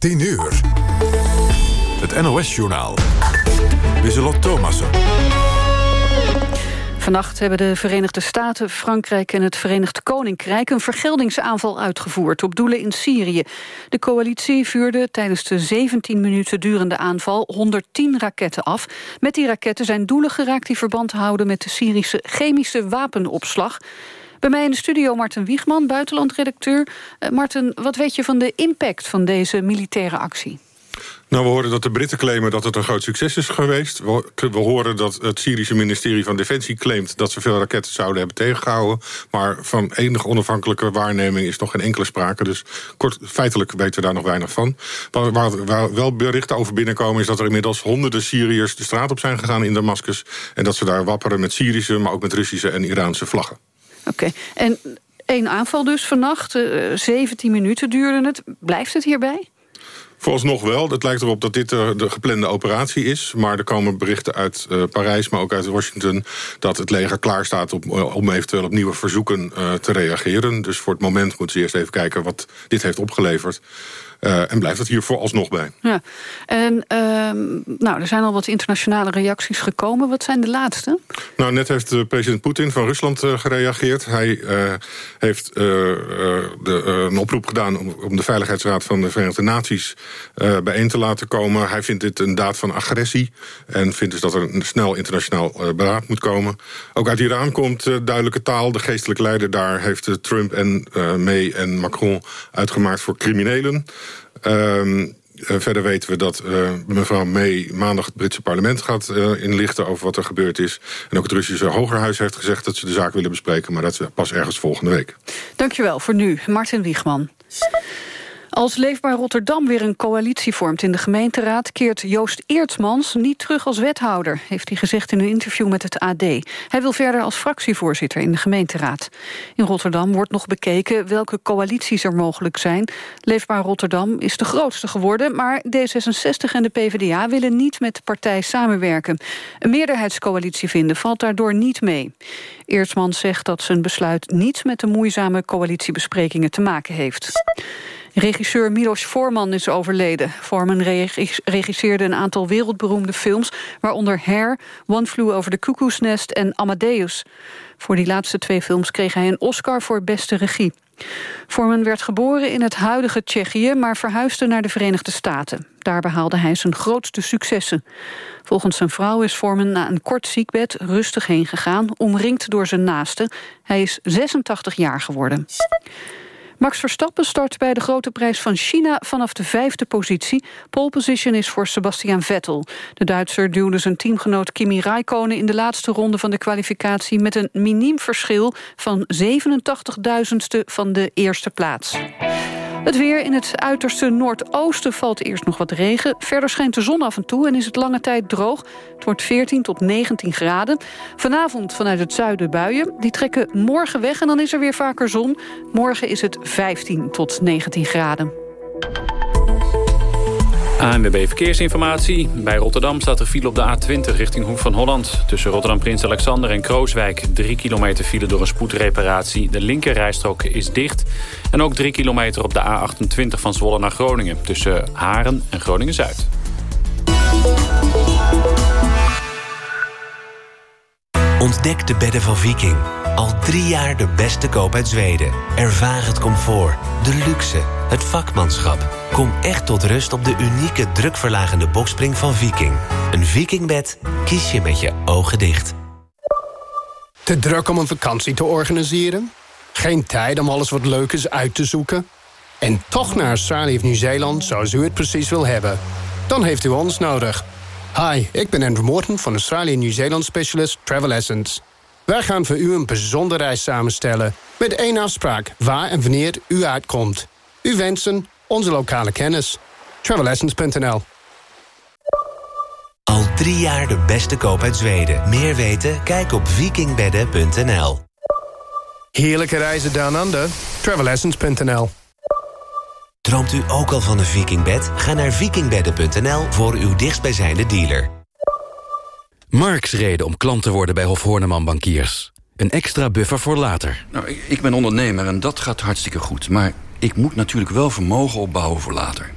10 uur. Het NOS-journaal. Lieselot Thomassen. Vannacht hebben de Verenigde Staten, Frankrijk en het Verenigd Koninkrijk... een vergeldingsaanval uitgevoerd op doelen in Syrië. De coalitie vuurde tijdens de 17 minuten durende aanval 110 raketten af. Met die raketten zijn doelen geraakt die verband houden... met de Syrische chemische wapenopslag. Bij mij in de studio Martin Wiegman, buitenlandredacteur. Uh, Martin, wat weet je van de impact van deze militaire actie? Nou, we horen dat de Britten claimen dat het een groot succes is geweest. We, we, horen dat het Syrische ministerie van Defensie claimt... dat ze veel raketten zouden hebben tegengehouden. Maar van enige onafhankelijke waarneming is nog geen enkele sprake. Dus kort, feitelijk weten we daar nog weinig van. Waar wel berichten over binnenkomen... is dat er inmiddels honderden Syriërs de straat op zijn gegaan in Damascus... en dat ze daar wapperen met Syrische, maar ook met Russische en Iraanse vlaggen. Oké, en één aanval dus vannacht. Uh, eh, 17 minuten duurde het. Blijft het hierbij? nog wel. Het lijkt erop dat dit de geplande operatie is. Maar er komen berichten uit uh, Parijs, maar ook uit Washington... dat het leger klaar staat om, eventueel op nieuwe verzoeken te reageren. Dus voor het moment moeten ze eerst even kijken wat dit heeft opgeleverd. Uh, en blijft het hier vooralsnog bij. Ja. En uh, nou, er zijn al wat internationale reacties gekomen. Wat zijn de laatste? Nou, net heeft uh, president Poetin van Rusland uh, gereageerd. Hij heeft de, een oproep gedaan om, om, de Veiligheidsraad van de Verenigde Naties bijeen te laten komen. Hij vindt dit een daad van agressie. En vindt dus dat er een snel internationaal beraad moet komen. Ook uit Iran komt duidelijke taal. De geestelijke leider daar heeft Trump en May en Macron uitgemaakt voor criminelen. Um, verder weten we dat uh, mevrouw May maandag het Britse parlement gaat uh, inlichten over wat er gebeurd is. En ook het Russische Hogerhuis heeft gezegd dat ze de zaak willen bespreken, maar dat is pas ergens volgende week. Dankjewel voor nu, Martin Wiegman. Als Leefbaar Rotterdam weer een coalitie vormt in de gemeenteraad... keert Joost Eertsmans niet terug als wethouder... heeft hij gezegd in een interview met het AD. Hij wil verder als fractievoorzitter in de gemeenteraad. In Rotterdam wordt nog bekeken welke coalities er mogelijk zijn. Leefbaar Rotterdam is de grootste geworden... maar D66 en de PvdA willen niet met de partij samenwerken. Een meerderheidscoalitie vinden valt daardoor niet mee. Eertsmans zegt dat zijn besluit niets met de moeizame coalitiebesprekingen te maken heeft. Regisseur Milos Forman is overleden. Forman regisseerde een aantal wereldberoemde films... waaronder Hair, One Flew Over the Cuckoo's Nest en Amadeus. Voor die laatste twee films kreeg hij een Oscar voor beste regie. Forman werd geboren in het huidige Tsjechië... maar verhuisde naar de Verenigde Staten. Daar behaalde hij zijn grootste successen. Volgens zijn vrouw is Forman na een kort ziekbed rustig heen gegaan... omringd door zijn naasten. Hij is 86 jaar geworden. Max Verstappen start bij de grote prijs van China vanaf de vijfde positie. Pole position is voor Sebastian Vettel. De Duitser duwde zijn teamgenoot Kimi Raikkonen in de laatste ronde van de kwalificatie met een miniem verschil van 87.000ste van de eerste plaats. Het weer in het uiterste noordoosten valt eerst nog wat regen. Verder schijnt de zon af en toe en is het lange tijd droog. Het wordt 14 tot 19 graden. Vanavond vanuit het zuiden buien. Die trekken morgen weg en dan is er weer vaker zon. Morgen is het 15 tot 19 graden. ANWB Verkeersinformatie. Bij Rotterdam staat er file op de A20 richting Hoek van Holland. Tussen Rotterdam Prins Alexander en Krooswijk. 3 kilometer file door een spoedreparatie. De linkerrijstrook is dicht. En ook 3 kilometer op de A28 van Zwolle naar Groningen. Tussen Haren en Groningen-Zuid. Ontdek de bedden van Viking. Al drie jaar de beste koop uit Zweden. Ervaar het comfort, de luxe, het vakmanschap. Kom echt tot rust op de unieke drukverlagende bokspring van Viking. Een Vikingbed kies je met je ogen dicht. Te druk om een vakantie te organiseren? Geen tijd om alles wat leuk is uit te zoeken? En toch naar Australië of Nieuw-Zeeland zoals u het precies wil hebben? Dan heeft u ons nodig. Hi, ik ben Andrew Morton van Australië Nieuw-Zeeland Specialist Travel Essence. Wij gaan voor u een bijzondere reis samenstellen... met één afspraak waar en wanneer u uitkomt. U wensen onze lokale kennis. Travelessence.nl Al drie jaar de beste koop uit Zweden. Meer weten? Kijk op vikingbedden.nl Heerlijke reizen down under. Travelessence.nl Droomt u ook al van een vikingbed? Ga naar vikingbedden.nl voor uw dichtstbijzijnde dealer. Marks reden om klant te worden bij Hof Horneman Bankiers. Een extra buffer voor later. Nou, ik, ik ben ondernemer en dat gaat hartstikke goed. Maar ik moet natuurlijk wel vermogen opbouwen voor later.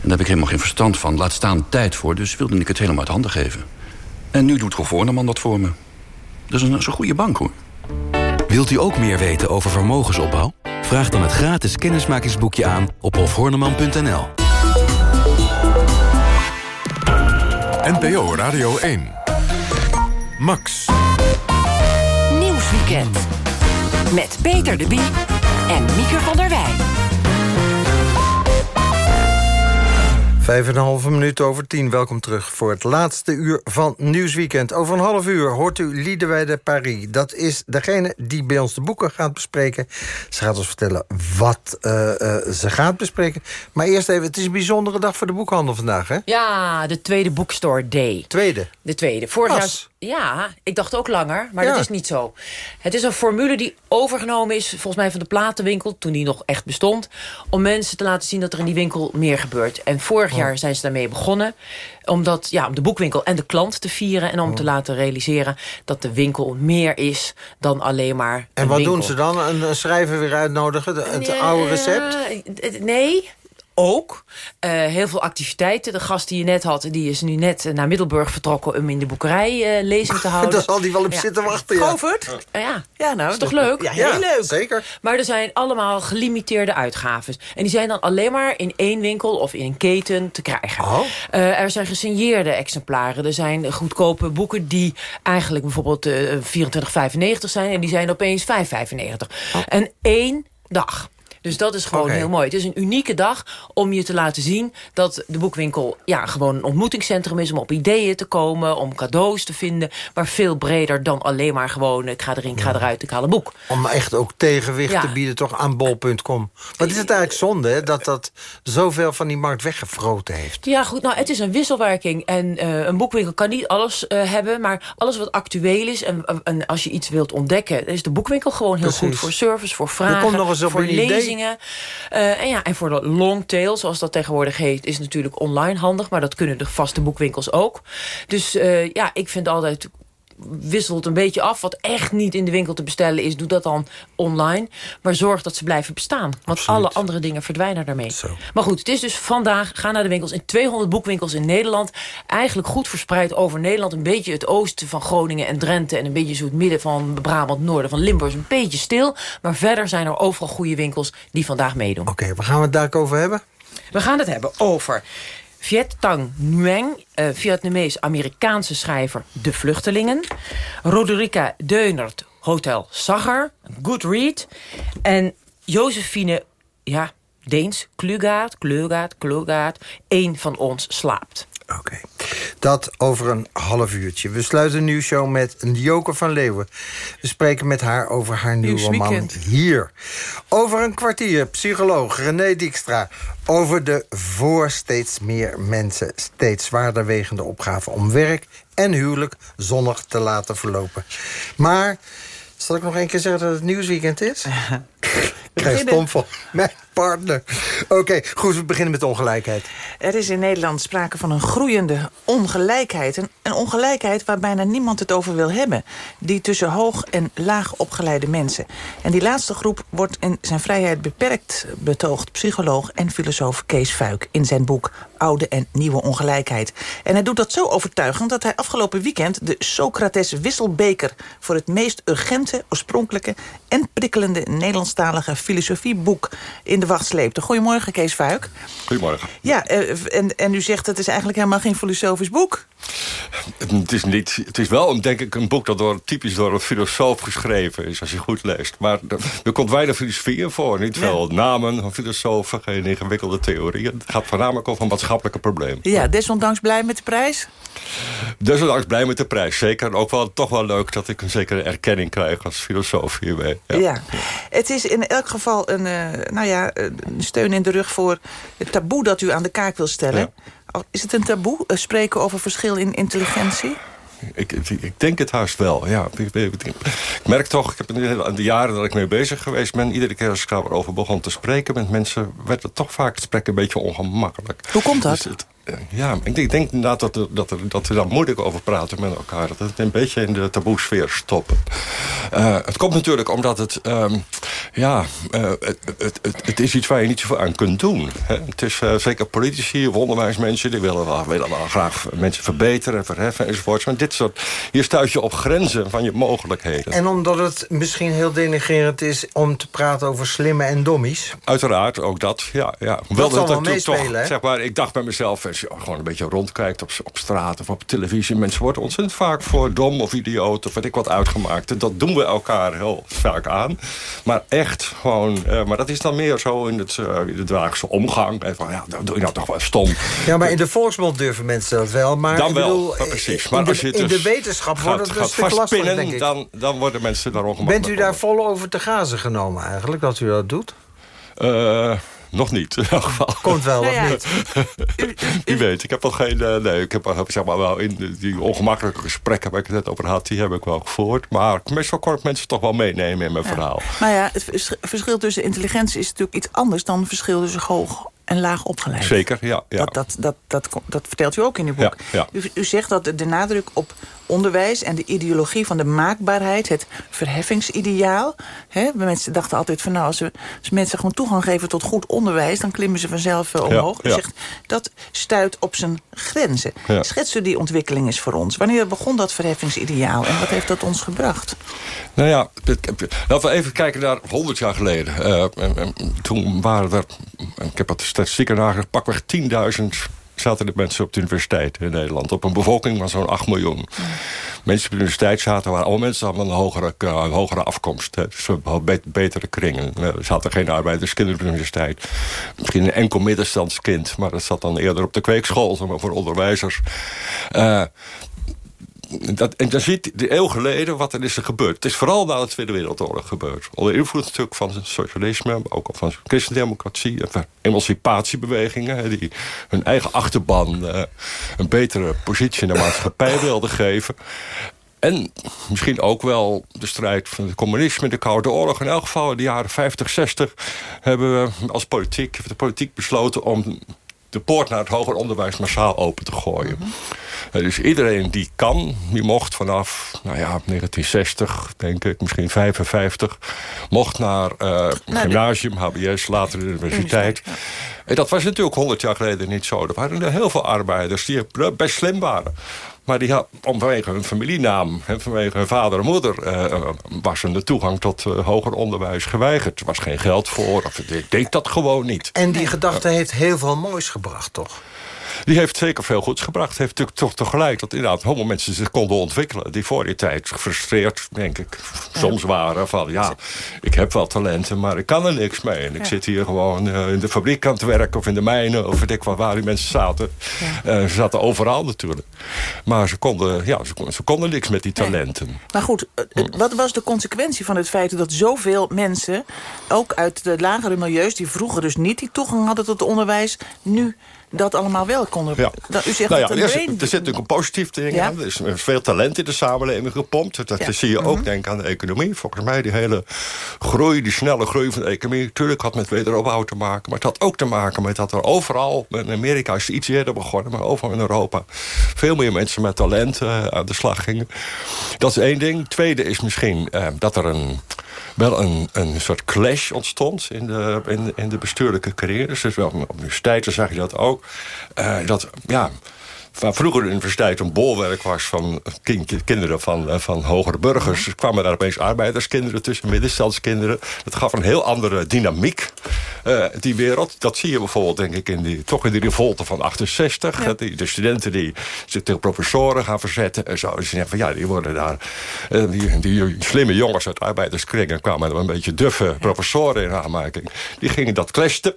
daar heb ik helemaal geen verstand van. Laat staan tijd voor, dus wilde ik het helemaal uit handen geven. En nu doet Hof dat voor me. Dat is een, een goede bank, hoor. Wilt u ook meer weten over vermogensopbouw? Vraag dan het gratis kennismakingsboekje aan op hofhorneman.nl. NPO Radio 1. Max. Nieuwsweekend. Met Peter de Bie en Mieke van der Wij. Vijf en een halve minuut over tien. Welkom terug voor het laatste uur van Nieuwsweekend. Over een half uur hoort u Liederwijde Paris. Dat is degene die bij ons de boeken gaat bespreken. Ze gaat ons vertellen wat uh, uh, ze gaat bespreken. Maar eerst even, het is een bijzondere dag voor de boekhandel vandaag, hè? Ja, de tweede Bookstore Day. Tweede? De tweede. Vorig jaar... Ja, ik dacht ook langer, maar dat is niet zo. Het is een formule die overgenomen is, volgens mij van de platenwinkel... toen die nog echt bestond, om mensen te laten zien dat er in die winkel meer gebeurt. En vorig oh. jaar zijn ze daarmee begonnen. Omdat, ja, om de boekwinkel en de klant te vieren... en om oh. te laten realiseren dat de winkel meer is dan alleen maar En wat doen ze dan? Een schrijver weer uitnodigen? Het oude recept? Nee, ook. Uh, heel veel activiteiten. De gast die je net had, die is nu net naar Middelburg vertrokken... om in de boekerij uh, lezing te houden. Daar zal die wel op zitten wachten, ja. Govert? Ja. ja. nou, is toch leuk? Ja, heel leuk. Zeker. Maar er zijn allemaal gelimiteerde uitgaven. En die zijn dan alleen maar in één winkel of in een keten te krijgen. Oh. Uh, er zijn gesigneerde exemplaren. Er zijn goedkope boeken die eigenlijk bijvoorbeeld 24,95 zijn... en die zijn opeens 5,95. Oh. En één dag. Dus dat is gewoon heel mooi. Het is een unieke dag om je te laten zien dat de boekwinkel ja, gewoon een ontmoetingscentrum is... om op ideeën te komen, om cadeaus te vinden... maar veel breder dan alleen maar gewoon ik ga erin, ik ga eruit, ik haal een boek. Om echt ook tegenwicht te bieden toch aan bol.com. Wat is het eigenlijk zonde hè, dat dat zoveel van die markt weggefroten heeft? Ja goed, nou het is een wisselwerking. En uh, een boekwinkel kan niet alles uh, hebben... maar alles wat actueel is en, en, als je iets wilt ontdekken... is de boekwinkel gewoon heel goed voor service, voor vragen, voor lezingen. Uh, en, ja, en voor de long tail, zoals dat tegenwoordig heet... is natuurlijk online handig, maar dat kunnen de vaste boekwinkels ook. Dus uh, ja, ik vind altijd wisselt een beetje af. Wat echt niet in de winkel te bestellen is, doe dat dan online. Maar zorg dat ze blijven bestaan. Want alle andere dingen verdwijnen daarmee. Zo. Maar goed, het is dus vandaag, ga naar de winkels. In 200 boekwinkels in Nederland. Eigenlijk goed verspreid over Nederland. Een beetje het oosten van Groningen en Drenthe. En een beetje zo het midden van Brabant, noorden van Limburg. Een beetje stil. Maar verder zijn er overal goede winkels die vandaag meedoen. Oké, waar gaan we het daar over hebben? We gaan het hebben over Viet Tang Nguyen, uh, Vietnamees-Amerikaanse schrijver De Vluchtelingen. Roderica Deunert, Hotel Sacher, Good Read. En Josephine, ja, Deens, Klugaat, Klugaat, Klugaat, één van ons slaapt. Oké. Dat over een half uurtje. We sluiten een nieuwsshow met Joke van Leeuwen. We spreken met haar over haar nieuwe roman Hier. Over een kwartier, psycholoog René Dijkstra... over de voor steeds meer mensen steeds zwaarder wegende opgave... om werk en huwelijk zonnig te laten verlopen. Maar zal ik nog één keer zeggen dat het nieuwsweekend is? Ik krijg stom van mijn partner. Oké, goed, we beginnen met ongelijkheid. Er is in Nederland sprake van een groeiende ongelijkheid. Een, een ongelijkheid waar bijna niemand het over wil hebben. Die tussen hoog en laag opgeleide mensen. En die laatste groep wordt in zijn vrijheid beperkt betoogd... psycholoog en filosoof Kees Fuik in zijn boek Oude en Nieuwe Ongelijkheid. En hij doet dat zo overtuigend dat hij afgelopen weekend... de Socrates Wisselbeker voor het meest urgente, oorspronkelijke... en prikkelende Nederlandstalige filosofieboek in de wacht sleepte. Goedemorgen, Kees Fuik. Goedemorgen. Ja, eh, en, en u zegt het is eigenlijk helemaal geen filosofisch boek. Het is, niet, het is wel, denk ik, een boek dat door, typisch door een filosoof geschreven is, als je goed leest. Maar er, komt weinig filosofie in voor. Niet veel namen van filosofen, geen ingewikkelde theorieën. Het gaat voornamelijk over maatschappelijke problemen. Ja, desondanks blij met de prijs? Desondanks blij met de prijs, zeker. En ook wel, toch wel leuk dat ik een zekere erkenning krijg als filosoof hierbij. Ja, ja. het is in elk geval een, uh, nou ja, een steun in de rug voor het taboe dat u aan de kaak wil stellen. Is het een taboe, uh, spreken over verschil in intelligentie? Ik, ik, denk het haast wel, ja. Ik, merk toch, ik heb in de jaren dat ik mee bezig geweest ben... iedere keer als ik erover begon te spreken met mensen... werd het toch vaak het gesprek een beetje ongemakkelijk. Hoe komt dat? Dus ja, ik denk, inderdaad dat, er, dat, er, dat we daar moeilijk over praten met elkaar. Dat het een beetje in de taboesfeer stoppen. Uh, het komt natuurlijk omdat het... Um, ja, uh, het, het, het, het, is iets waar je niet zoveel aan kunt doen. Hè? Het is uh, zeker politici of onderwijsmensen... die willen wel, willen wel graag mensen verbeteren, verheffen enzovoorts. Maar dit soort... Hier stuit je op grenzen van je mogelijkheden. En omdat het misschien heel denigerend is... om te praten over slimme en dommies? Uiteraard, ook dat. Ja, ja. Dat wel, zal wel meespelen, toch, zeg maar, Ik dacht bij mezelf als je gewoon een beetje rondkijkt op, op straat of op televisie... mensen worden ontzettend vaak voor dom of idioot of wat ik wat uitgemaakt. En dat doen we elkaar heel vaak aan. Maar echt gewoon... Uh, maar dat is dan meer zo in, het, uh, in de dagelijkse omgang. En van, ja, dan doe je nou toch wel stom. Ja, maar in de volksmond durven mensen dat wel. Maar dan wel, bedoel, ja, precies. Maar in, als de, je in dus de wetenschap gaat, wordt het een stuk denk ik. Dan, dan worden mensen daar ongemakkelijk Bent u daar vol over te gazen genomen eigenlijk, dat u dat doet? Uh, nog niet, in elk geval. Komt wel, nou ja, of niet? Wie weet, ik heb nog geen... Uh, nee, ik heb zeg maar wel in die ongemakkelijke gesprekken... waar ik het net over had, die heb ik wel gevoerd. Maar meestal kon ik mensen toch wel meenemen in mijn ja. verhaal. Maar ja, het verschil tussen intelligentie is natuurlijk iets anders... dan het verschil tussen hoog en laag opgeleid. Zeker, ja. ja. Dat, dat, dat, dat, dat vertelt u ook in uw boek. Ja, u, u, zegt dat de nadruk op onderwijs en de ideologie van de maakbaarheid... het verheffingsideaal... Hè, mensen dachten altijd van nou, als, we, als mensen gewoon toegang geven tot goed onderwijs... dan klimmen ze vanzelf uh, omhoog. Zegt, dat stuit op zijn grenzen. Schetst u die ontwikkeling eens voor ons. Wanneer begon dat verheffingsideaal en wat heeft dat ons gebracht? Nou ja, laten we even kijken naar 100 jaar geleden. Uh, toen waren er, ik heb het statistieken nagezien, pakweg 10.000 zaten de mensen op de universiteit in Nederland. Op een bevolking van zo'n 8 miljoen. Mensen op de universiteit zaten, waren allemaal mensen van een hogere, uh, hogere afkomst. Dus betere kringen. Er zaten geen arbeiderskinderen op de universiteit. Misschien een enkel middenstandskind. Maar dat zat dan eerder op de kweekschool, maar voor onderwijzers. Uh, dat, en dan ziet de eeuw geleden wat er is er gebeurd. Het is vooral na de Tweede Wereldoorlog gebeurd. Onder invloed natuurlijk van het socialisme, maar ook van christendemocratie... en van emancipatiebewegingen... die hun eigen achterban uh, een betere positie in de maatschappij wilden geven. En misschien ook wel de strijd van het communisme, de Koude Oorlog. In elk geval in de jaren 50, 60 hebben we als politiek, heeft de politiek besloten om de poort naar het hoger onderwijs massaal open te gooien. Mm -hmm. Dus iedereen die kan, die mocht vanaf nou ja, 1960, denk ik, misschien 55... mocht naar uh, gymnasium, hbs, later de universiteit. En dat was natuurlijk 100 jaar geleden niet zo. Er waren heel veel arbeiders die best slim waren. Maar die had, vanwege hun familienaam en vanwege hun vader en moeder... Uh, was hun de toegang tot uh, hoger onderwijs geweigerd. Er was geen geld voor, of ik deed dat gewoon niet. En die gedachte heeft heel veel moois gebracht, toch? Die heeft zeker veel goeds gebracht. heeft natuurlijk toch tegelijk dat inderdaad homo mensen zich konden ontwikkelen. Die voor die tijd gefrustreerd, denk ik, soms waren van... ja, ik heb wel talenten, maar ik kan er niks mee. En ik zit hier gewoon uh, in de fabriek aan het werken of in de mijnen... of weet ik wat, waar die mensen zaten. Uh, ze zaten overal natuurlijk. Maar ze konden, ja, ze, konden, ze konden niks met die talenten. Nee. Maar goed, uh, wat was de consequentie van het feit... dat zoveel mensen, ook uit de lagere milieus... die vroeger dus niet die toegang hadden tot onderwijs... nu dat allemaal wel konden. Ja. Dat, u zegt nou ja, dat er, er zit natuurlijk een positief ding ja? aan. Er is veel talent in de samenleving gepompt. Dat ja. zie je ook, mm -hmm. denk aan de economie. Volgens mij die hele groei, die snelle groei van de economie... natuurlijk had met wederopbouw te maken. Maar het had ook te maken met dat er overal... in Amerika is het iets eerder begonnen, maar overal in Europa... veel meer mensen met talent uh, aan de slag gingen. Dat is één ding. Tweede is misschien uh, dat er een wel een, een soort clash ontstond in de, in, in de bestuurlijke carrières. Dus wel op universiteiten zag je dat ook. Uh, dat, ja, waar vroeger de universiteit een bolwerk was van kind, kinderen van, van hogere burgers... Ja. kwamen daar opeens arbeiderskinderen tussen, middenstandskinderen. Dat gaf een heel andere dynamiek, uh, die wereld. Dat zie je bijvoorbeeld, denk ik, in die, toch in die revolte van 68. Ja. Die, de studenten die zich tegen professoren gaan verzetten en zo. Dus die, van, ja, die worden daar... Uh, die, die, slimme jongens uit arbeiderskringen kwamen er een beetje duffe ja. professoren in aanmerking. Die gingen dat clashten.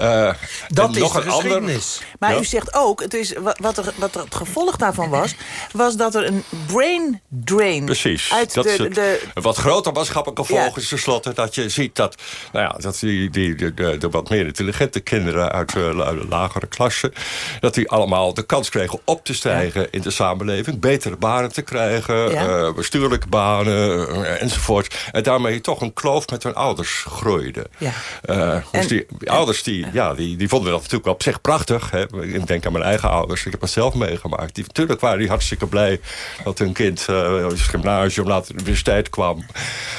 Uh, dat is nog een ander. Maar u zegt ook, het is wat, wat er, wat het gevolg daarvan was... was dat er een brain drain... Precies. Uit dat de, is het, de, wat groter maatschappelijk gevolg is tenslotte... dat je ziet dat, nou ja, dat die, die, de, de, de wat meer intelligente kinderen... uit de lagere klassen... dat die allemaal de kans kregen op te stijgen in de samenleving... betere banen te krijgen, uh, bestuurlijke banen uh, enzovoort. En daarmee toch een kloof met hun ouders groeide. Ja. Uh, dus en, die, die ouders die, ja, die, die vonden dat natuurlijk op zich prachtig. Hè. Ik denk aan mijn eigen ouders. Ik heb zelf meegemaakt. Die, natuurlijk waren die hartstikke blij dat hun kind uh, het gymnasium later de universiteit kwam.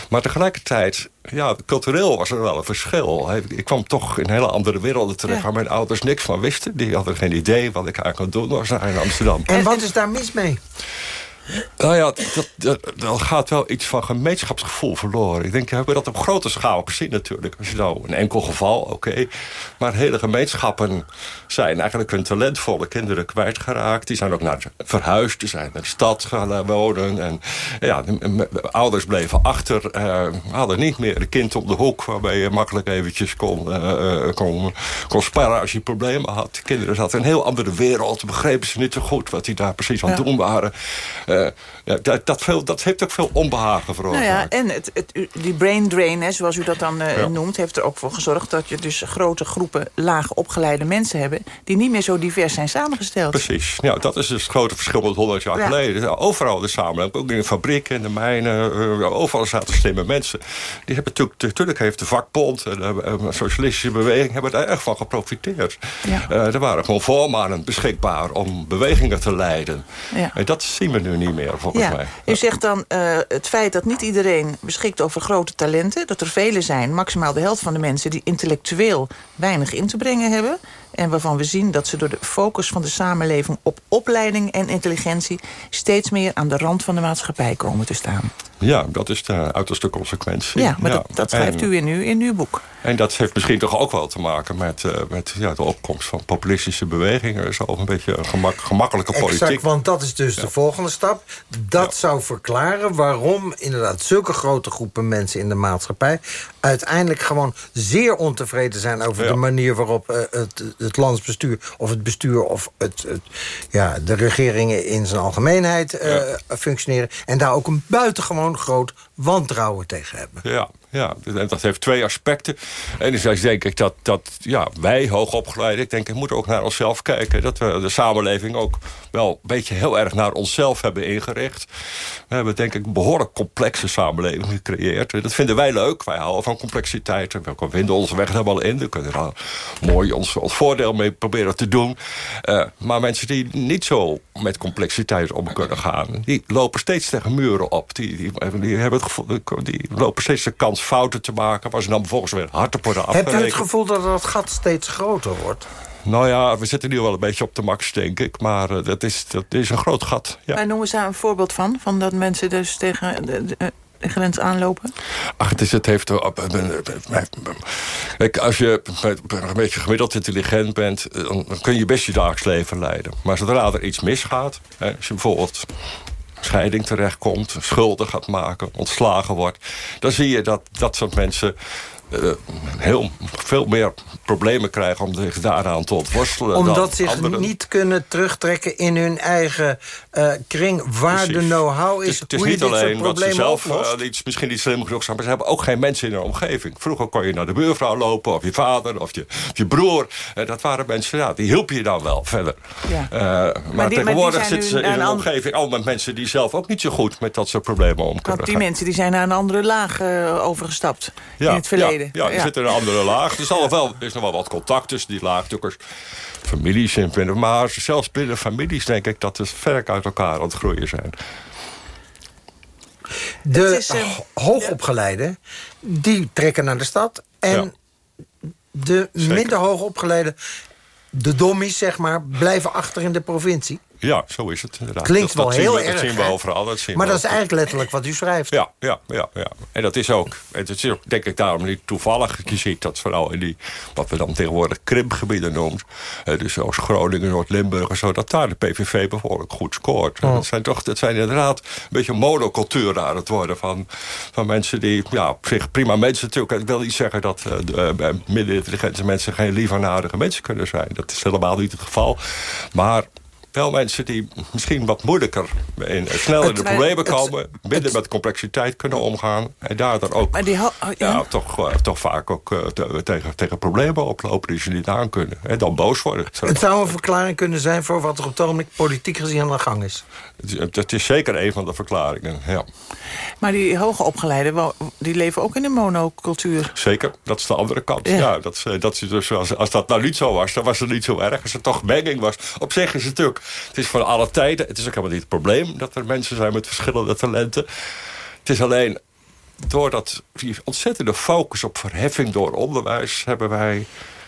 Maar tegelijkertijd, ja, cultureel was er wel een verschil. Ik kwam toch in hele andere werelden terecht... waar mijn ouders niks van wisten. Die hadden geen idee wat ik eigenlijk kon doen was in Amsterdam. En wat is daar mis mee? Nou ja, dat, dat, gaat wel iets van gemeenschapsgevoel verloren. Ik denk, we hebben dat op grote schaal gezien natuurlijk. Als je nou een enkel geval, oké. Maar hele gemeenschappen zijn eigenlijk hun talentvolle kinderen kwijtgeraakt. Die zijn ook naar verhuisd, die zijn naar de stad gaan wonen. En ja, ouders bleven achter. Uh, hadden niet meer een kind op de hoek... waarbij je makkelijk eventjes kon, uh, kon, kon sparren als je problemen had. kinderen zaten in een heel andere wereld. Begrepen ze niet zo goed wat die daar precies aan het doen waren. Uh, ja, dat, dat, veel, dat heeft ook veel onbehagen veroorzaakt. Nou ja, en het, het, die brain drain, hè, zoals u dat dan uh, noemt... heeft er ook voor gezorgd dat je dus grote groepen laag opgeleide mensen hebben... die niet meer zo divers zijn samengesteld. Precies. Ja, dat is dus het grote verschil met 100 jaar geleden. Overal de samenleving, ook in de fabrieken, in de mijnen... Uh, overal zaten slimme mensen. Die hebben natuurlijk, natuurlijk heeft de vakbond en de socialistische beweging... hebben er erg van geprofiteerd. Ja. er waren gewoon voormanen beschikbaar om bewegingen te leiden. Ja. En dat zien we nu niet meer, volgens ja. mij. U zegt dan uh, het feit dat niet iedereen beschikt over grote talenten... dat er velen zijn, maximaal de helft van de mensen... die intellectueel weinig in te brengen hebben... en waarvan we zien dat ze door de focus van de samenleving... op opleiding en intelligentie steeds meer aan de rand van de maatschappij komen te staan. Ja, dat is de uiterste consequentie. Ja, maar Dat, dat, schrijft u in, uw, in uw boek. En dat heeft misschien toch ook wel te maken met, uh, met ja, de opkomst van populistische bewegingen. Zo een beetje een gemak, gemakkelijke politiek. Exact, want dat is dus de volgende stap. Dat zou verklaren waarom inderdaad zulke grote groepen mensen in de maatschappij... uiteindelijk gewoon zeer ontevreden zijn over de manier waarop uh, het, het landsbestuur... of het bestuur of het, het, ja, de regeringen in zijn algemeenheid uh, functioneren. En daar ook een buitengewoon groot wantrouwen tegen hebben. Ja, ja, dat heeft twee aspecten. Enerzijds denk ik dat, dat ja, wij, hoogopgeleiden... ik denk, we moeten ook naar onszelf kijken. Dat we de samenleving ook wel een beetje heel erg naar onszelf hebben ingericht. We hebben denk ik een behoorlijk complexe samenleving gecreëerd. Dat vinden wij leuk. Wij houden van complexiteit. We vinden onze weg er wel in. We kunnen er mooi ons, ons voordeel mee proberen te doen. Uh, maar mensen die niet zo met complexiteit om kunnen gaan... die lopen steeds tegen muren op. Die, die, die, hebben het gevoel, die lopen steeds de kans fouten te maken... waar ze dan vervolgens weer hard op worden afgerekend. Heb je het gevoel dat dat gat steeds groter wordt? Nou ja, we zitten nu wel een beetje op de max, denk ik. Maar uh, dat, is, dat is een groot gat. Ja. En noemen ze daar een voorbeeld van? Van dat mensen dus tegen... De, de, de grens aanlopen? Ach, het, is, het heeft... Kijk, als je een beetje gemiddeld intelligent bent... dan kun je best je dagelijks leven leiden. Maar zodra er iets misgaat... Hè, als je bijvoorbeeld scheiding terechtkomt, schulden gaat maken, ontslagen wordt... dan zie je dat dat soort mensen uh, heel veel meer problemen krijgen om zich daaraan te ontworstelen. Omdat ze zich niet kunnen terugtrekken in hun eigen uh, kring... waar de know-how is, Het is, niet alleen dat ze zelf uh, iets, misschien niet slim genoeg zijn... maar ze hebben ook geen mensen in hun omgeving. Vroeger kon je naar de buurvrouw lopen, of je vader, of je, of je broer. dat waren mensen, ja, die hielp je dan wel verder. Ja. maar, maar die, tegenwoordig zitten ze in een omgeving... al met mensen die zelf ook niet zo goed met dat soort problemen om kunnen Want die mensen die zijn naar een andere laag overgestapt in het verleden. Ja, er zit een andere laag. Er, zal wel, er is nog wel wat contact tussen die laagtukkers. Families in binnen. Maar zelfs binnen families denk ik dat ze ver uit elkaar aan het groeien zijn. De is, uh, hoogopgeleiden, die trekken naar de stad. En de minder hoogopgeleiden, de dommies zeg maar, blijven achter in de provincie. Ja, zo is het inderdaad. Klinkt wel heel erg. Dat zien we overal. Dat zien maar dat is eigenlijk letterlijk wat u schrijft. Ja, ja, ja, ja. En dat is ook, het is ook denk ik daarom niet toevallig. Je ziet dat vooral in die, wat we dan tegenwoordig krimpgebieden noemen. dus zoals Groningen, Noord-Limburg en zo. Dat daar de PVV behoorlijk goed scoort. Oh. Dat, zijn toch, dat zijn inderdaad een beetje monocultuur aan het worden. Van, van mensen die, ja, op zich prima mensen natuurlijk. Ik wil niet zeggen dat uh, midden intelligente mensen geen liever mensen kunnen zijn. Dat is helemaal niet het geval. Maar wel mensen die misschien wat moeilijker... In, sneller in de problemen komen, minder met complexiteit kunnen omgaan... en daardoor ook maar die oh, ja. toch, toch vaak ook tegen, tegen problemen oplopen die ze niet aan kunnen. En dan boos worden. Het zou een verklaring kunnen zijn voor wat er op het ogenblik politiek gezien aan de gang is. Het is zeker een van de verklaringen, ja. Maar die hoge opgeleiden, die leven ook in een monocultuur. Zeker, dat is de andere kant. Ja, dat, dat is dus, als, als dat nou niet zo was, dan was het niet zo erg. Als er toch menging was. Op zich is het natuurlijk, het is van alle tijden. Het is ook helemaal niet het probleem dat er mensen zijn met verschillende talenten. Het is alleen, doordat die ontzettende focus op verheffing door onderwijs... hebben wij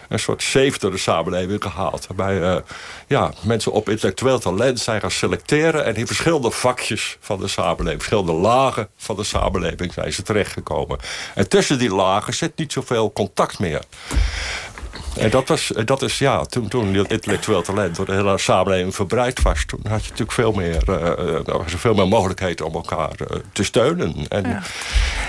een soort safe door de samenleving gehaald. Waarbij uh, ja, mensen op intellectueel talent zijn gaan selecteren... en in verschillende vakjes van de samenleving, verschillende lagen van de samenleving zijn ze terechtgekomen. En tussen die lagen zit niet zoveel contact meer. En dat, was, dat is, ja, toen, toen intellectueel talent door de hele samenleving verbreid was... toen had je natuurlijk veel meer, uh, veel meer mogelijkheden om elkaar uh, te steunen. En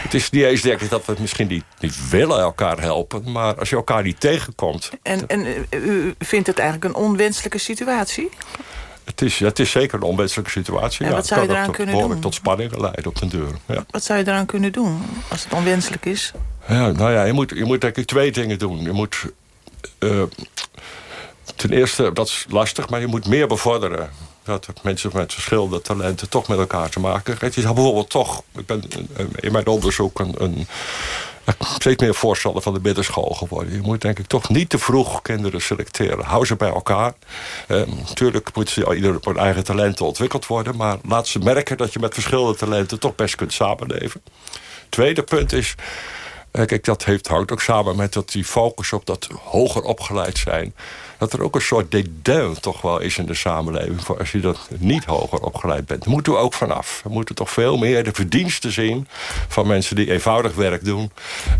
het is niet eens denk ik dat we misschien niet, niet willen elkaar helpen... maar als je elkaar niet tegenkomt... En, en u vindt het eigenlijk een onwenselijke situatie? Het is, het is zeker een onwenselijke situatie. En wat zou je eraan kunnen doen? tot spanningen leiden op den deur. Ja. Wat zou je eraan kunnen doen als het onwenselijk is? Ja, nou ja, je moet, je moet denk ik twee dingen doen. Je moet uh, ten eerste, dat is lastig, maar je moet meer bevorderen. Dat mensen met verschillende talenten toch met elkaar te maken. Je zou bijvoorbeeld toch, ik ben in mijn onderzoek een, steeds meer voorstander van de middenschool geworden. Je moet denk ik toch niet te vroeg kinderen selecteren. Hou ze bij elkaar. Natuurlijk moeten ze ieder op hun eigen talenten ontwikkeld worden... maar laat ze merken dat je met verschillende talenten toch best kunt samenleven. Tweede punt is Kijk, dat heeft, hangt ook samen met dat die focus op dat hoger opgeleid zijn dat er ook een soort dédain toch wel is in de samenleving... voor als je dat niet hoger opgeleid bent. Daar moeten we ook vanaf. We moeten toch veel meer de verdiensten zien... van mensen die eenvoudig werk doen.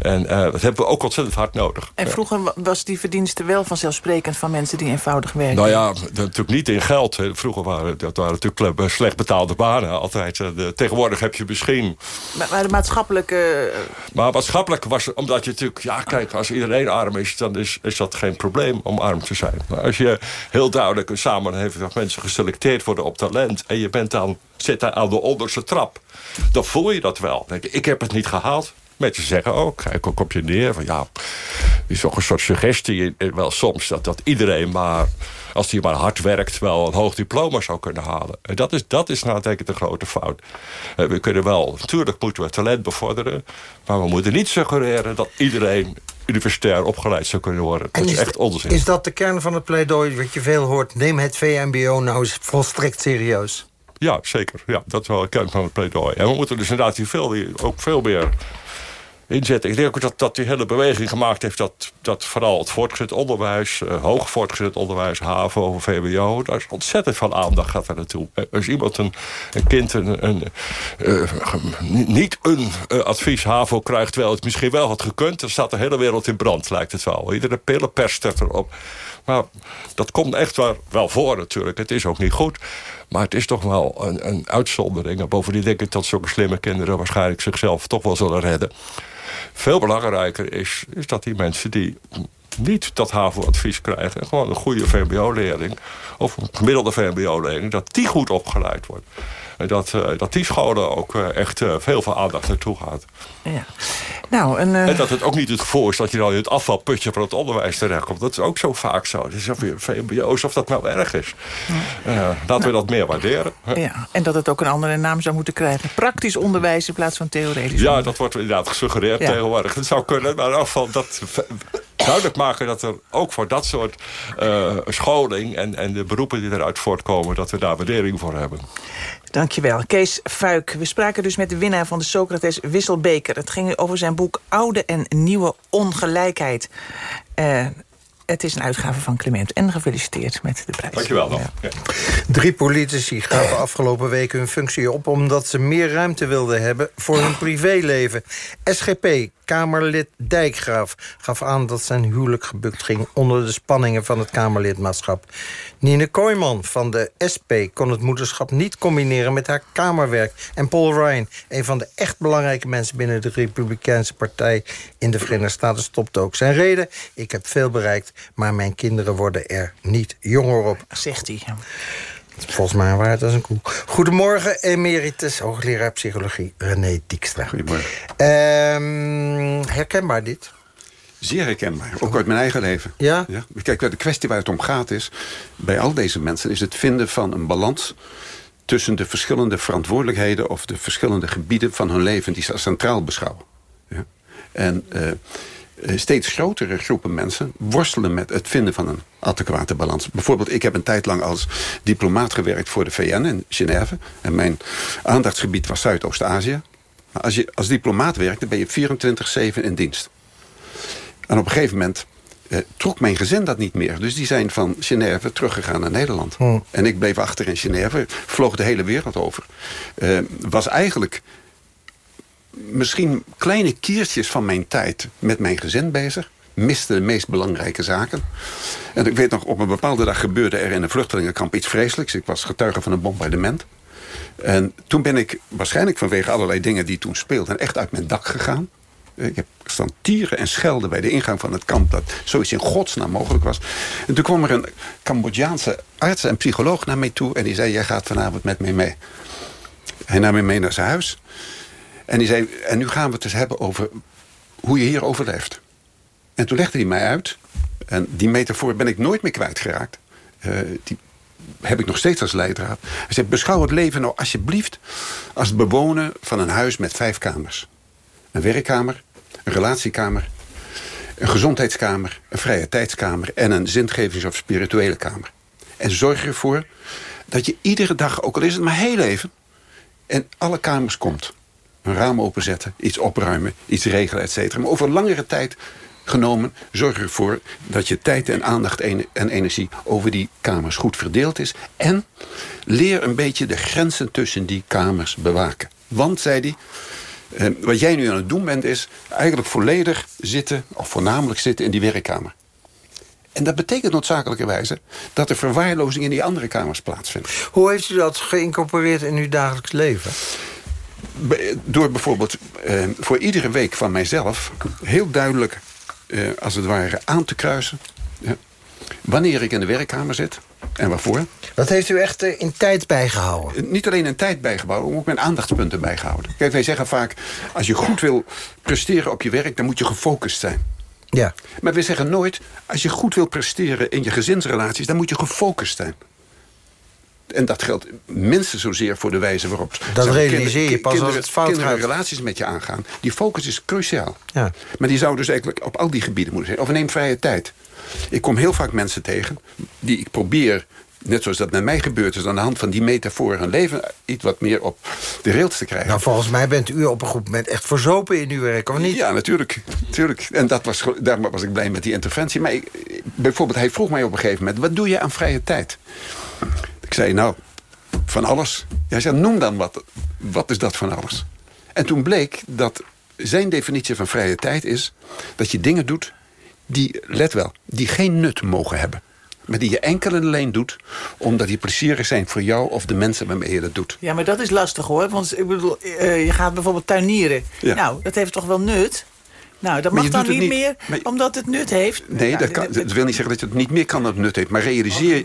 En uh, dat hebben we ook ontzettend hard nodig. En vroeger was die verdienste wel vanzelfsprekend... van mensen die eenvoudig werken? Nou ja, natuurlijk niet in geld. Vroeger waren dat waren natuurlijk eh, slecht betaalde banen altijd. Eh, tegenwoordig heb je misschien... Maar, maar de maatschappelijke... Maar maatschappelijk was omdat je natuurlijk... Ja, kijk, als iedereen arm is, dan is, is dat geen probleem om arm te zijn. Als je heel duidelijk een samenleving dat mensen geselecteerd worden op talent... en je bent dan, zit daar aan de onderste trap, dan voel je dat wel. Denk, ik heb het niet gehaald. Mensen zeggen ook, kijk ook op je neer. Van, ja, is toch een soort suggestie wel soms dat, dat iedereen maar als hij maar hard werkt... wel een hoog diploma zou kunnen halen. En dat is, dat is nou denk ik de grote fout. Eh, we kunnen wel, natuurlijk moeten we talent bevorderen... maar we moeten niet suggereren dat iedereen universitair opgeleid zou kunnen worden. Dat is, echt onzin. Is dat de kern van het pleidooi wat je veel hoort? Neem het VMBO nou eens volstrekt serieus. Ja, zeker. Ja, dat is wel de kern van het pleidooi. En we moeten dus inderdaad hier veel, ook veel meer inzetten. Ik denk ook dat, dat die hele beweging gemaakt heeft... dat, dat vooral het voortgezet onderwijs, uh, hoog voortgezet onderwijs... HAVO, VWO, daar is ontzettend veel aandacht gaat daar naartoe. Eh, als iemand een, kind een, een uh, niet een advies HAVO krijgt... terwijl het misschien wel had gekund... dan staat de hele wereld in brand, lijkt het wel. Iedere pillenpers erop. Maar dat komt echt wel, wel voor natuurlijk. Het is ook niet goed. Maar het is toch wel een, een uitzondering. En bovendien denk ik dat zulke slimme kinderen... waarschijnlijk zichzelf toch wel zullen redden. Veel belangrijker is, is dat die mensen die niet dat HAVO-advies krijgen... gewoon een goede VMBO-leerling of een gemiddelde VMBO-leerling... dat die goed opgeleid wordt. Dat, uh, dat die scholen ook uh, echt uh, veel veel aandacht naartoe gaat. Ja. Nou, en, en, dat het ook niet het gevoel is dat je dan in het afvalputje van het onderwijs terechtkomt. Dat is ook zo vaak zo. Het is of je VMBO's of dat nou erg is. Ja. laten we dat meer waarderen. Ja. En dat het ook een andere naam zou moeten krijgen. Praktisch onderwijs in plaats van theoretisch Ja, dat wordt inderdaad gesuggereerd tegenwoordig. Het zou kunnen, maar afval dat duidelijk maken dat er ook voor dat soort uh, scholing... En, en de beroepen die eruit voortkomen, dat we daar waardering voor hebben. Dankjewel. Kees Fuik. We spraken dus met de winnaar van de Socrates Wisselbeker. Het ging over zijn boek Oude en Nieuwe Ongelijkheid. Uh, het is een uitgave van Clement. En gefeliciteerd met de prijs. Dankjewel dan. Ja. Drie politici gaven afgelopen weken hun functie op... omdat ze meer ruimte wilden hebben voor hun privéleven. SGP Kamerlid Dijkgraaf gaf aan dat zijn huwelijk gebukt ging... onder de spanningen van het Kamerlidmaatschap. Nine Kooijman van de SP kon het moederschap niet combineren met haar Kamerwerk. En Paul Ryan, een van de echt belangrijke mensen... binnen de Republikeinse Partij in de Verenigde Staten, stopte ook zijn reden. Ik heb veel bereikt, maar mijn kinderen worden er niet jonger op. Zegt hij. Volgens mij waard als een koe. Goedemorgen, emeritus hoogleraar psychologie René Dijkstra. Goedemorgen. Um, herkenbaar dit? Zeer herkenbaar, ook uit mijn eigen leven. Ja? ja? Kijk, de kwestie waar het om gaat is... bij al deze mensen is het vinden van een balans... tussen de verschillende verantwoordelijkheden... of de verschillende gebieden van hun leven... die ze centraal beschouwen. Ja? En uh, steeds grotere groepen mensen worstelen met het vinden van een adequate balans. Bijvoorbeeld, ik heb een tijd lang als diplomaat gewerkt voor de VN in Genève. En mijn aandachtsgebied was Zuidoost-Azië. Maar als je als diplomaat werkt, dan ben je 24-7 in dienst. En op een gegeven moment eh, trok mijn gezin dat niet meer. Dus die zijn van Genève teruggegaan naar Nederland. Hm. En ik bleef achter in Genève, vloog de hele wereld over. Uh, was eigenlijk misschien kleine kiertjes van mijn tijd met mijn gezin bezig. Miste de meest belangrijke zaken. En ik weet nog, op een bepaalde dag gebeurde er in een vluchtelingenkamp iets vreselijks. Ik was getuige van een bombardement. En toen ben ik, waarschijnlijk vanwege allerlei dingen die toen speelden... echt uit mijn dak gegaan. Ik heb staan tieren en schelden bij de ingang van het kamp... dat zoiets in godsnaam mogelijk was. En toen kwam er een Cambodjaanse arts en psycholoog naar mij toe... en die zei, jij gaat vanavond met mij mee. Hij nam me mee naar zijn huis. En die zei, en nu gaan we het eens hebben over hoe je hier overleeft. En toen legde hij mij uit. En die metafoor ben ik nooit meer kwijtgeraakt. Uh, die heb ik nog steeds als leidraad. Hij zei, beschouw het leven nou alsjeblieft... als het bewonen van een huis met vijf kamers. Een werkkamer, een relatiekamer... een gezondheidskamer, een vrije tijdskamer... en een zingevings- of spirituele kamer. En zorg ervoor dat je iedere dag, ook al is het maar heel even... in alle kamers komt een raam openzetten, iets opruimen, iets regelen, et cetera. Maar over langere tijd genomen, zorg ervoor dat je tijd en aandacht en energie over die kamers goed verdeeld is. En leer een beetje de grenzen tussen die kamers bewaken. Want, zei hij, eh, wat jij nu aan het doen bent is eigenlijk volledig zitten, of voornamelijk zitten in die werkkamer. En dat betekent noodzakelijkerwijze dat er verwaarlozing in die andere kamers plaatsvindt. Hoe heeft u dat geïncorporeerd in uw dagelijks leven? door bijvoorbeeld eh, voor iedere week van mijzelf... heel duidelijk, eh, als het ware, aan te kruisen... wanneer ik in de werkkamer zit en waarvoor. Dat heeft u echt eh, in tijd bijgehouden? Eh, niet alleen in tijd bijgehouden, maar ook mijn aandachtspunten bijgehouden. Kijk, wij zeggen vaak, als je goed wil presteren op je werk... dan moet je gefocust zijn. Ja. Maar we zeggen nooit, als je goed wil presteren in je gezinsrelaties... dan moet je gefocust zijn. En dat geldt minstens zozeer voor de wijze waarop... Dat realiseer je pas kinderen, als het fout kinderen relaties met je aangaan. Die focus is cruciaal. Ja. Maar die zou dus eigenlijk op al die gebieden moeten zijn. Of neem vrije tijd. Ik kom heel vaak mensen tegen die ik probeer net zoals dat met mij gebeurd is... aan de hand van die metafoor hun leven iets wat meer op de rails te krijgen. Nou, volgens mij bent u op een goed moment echt verzopen in uw werk, of niet? Ja, natuurlijk. natuurlijk. En dat was, daar was ik blij met die interventie. Maar ik, bijvoorbeeld, hij vroeg mij op een gegeven moment... wat doe je aan vrije tijd? Ik zei, nou, van alles. Hij zei, noem dan wat. Wat is dat van alles? En toen bleek dat zijn definitie van vrije tijd is... dat je dingen doet die, let wel, die geen nut mogen hebben. Maar die je enkel en alleen doet... omdat die plezierig zijn voor jou of de mensen waarmee je dat doet. Ja, maar dat is lastig hoor. Want ik bedoel, uh, je gaat bijvoorbeeld tuinieren. Ja. Nou, dat heeft toch wel nut? Nou, dat mag dan niet, niet, meer, omdat het nut heeft. Nee, nou, dat, kan, dat wil niet zeggen dat je het niet meer kan dat het nut heeft. Maar realiseer je...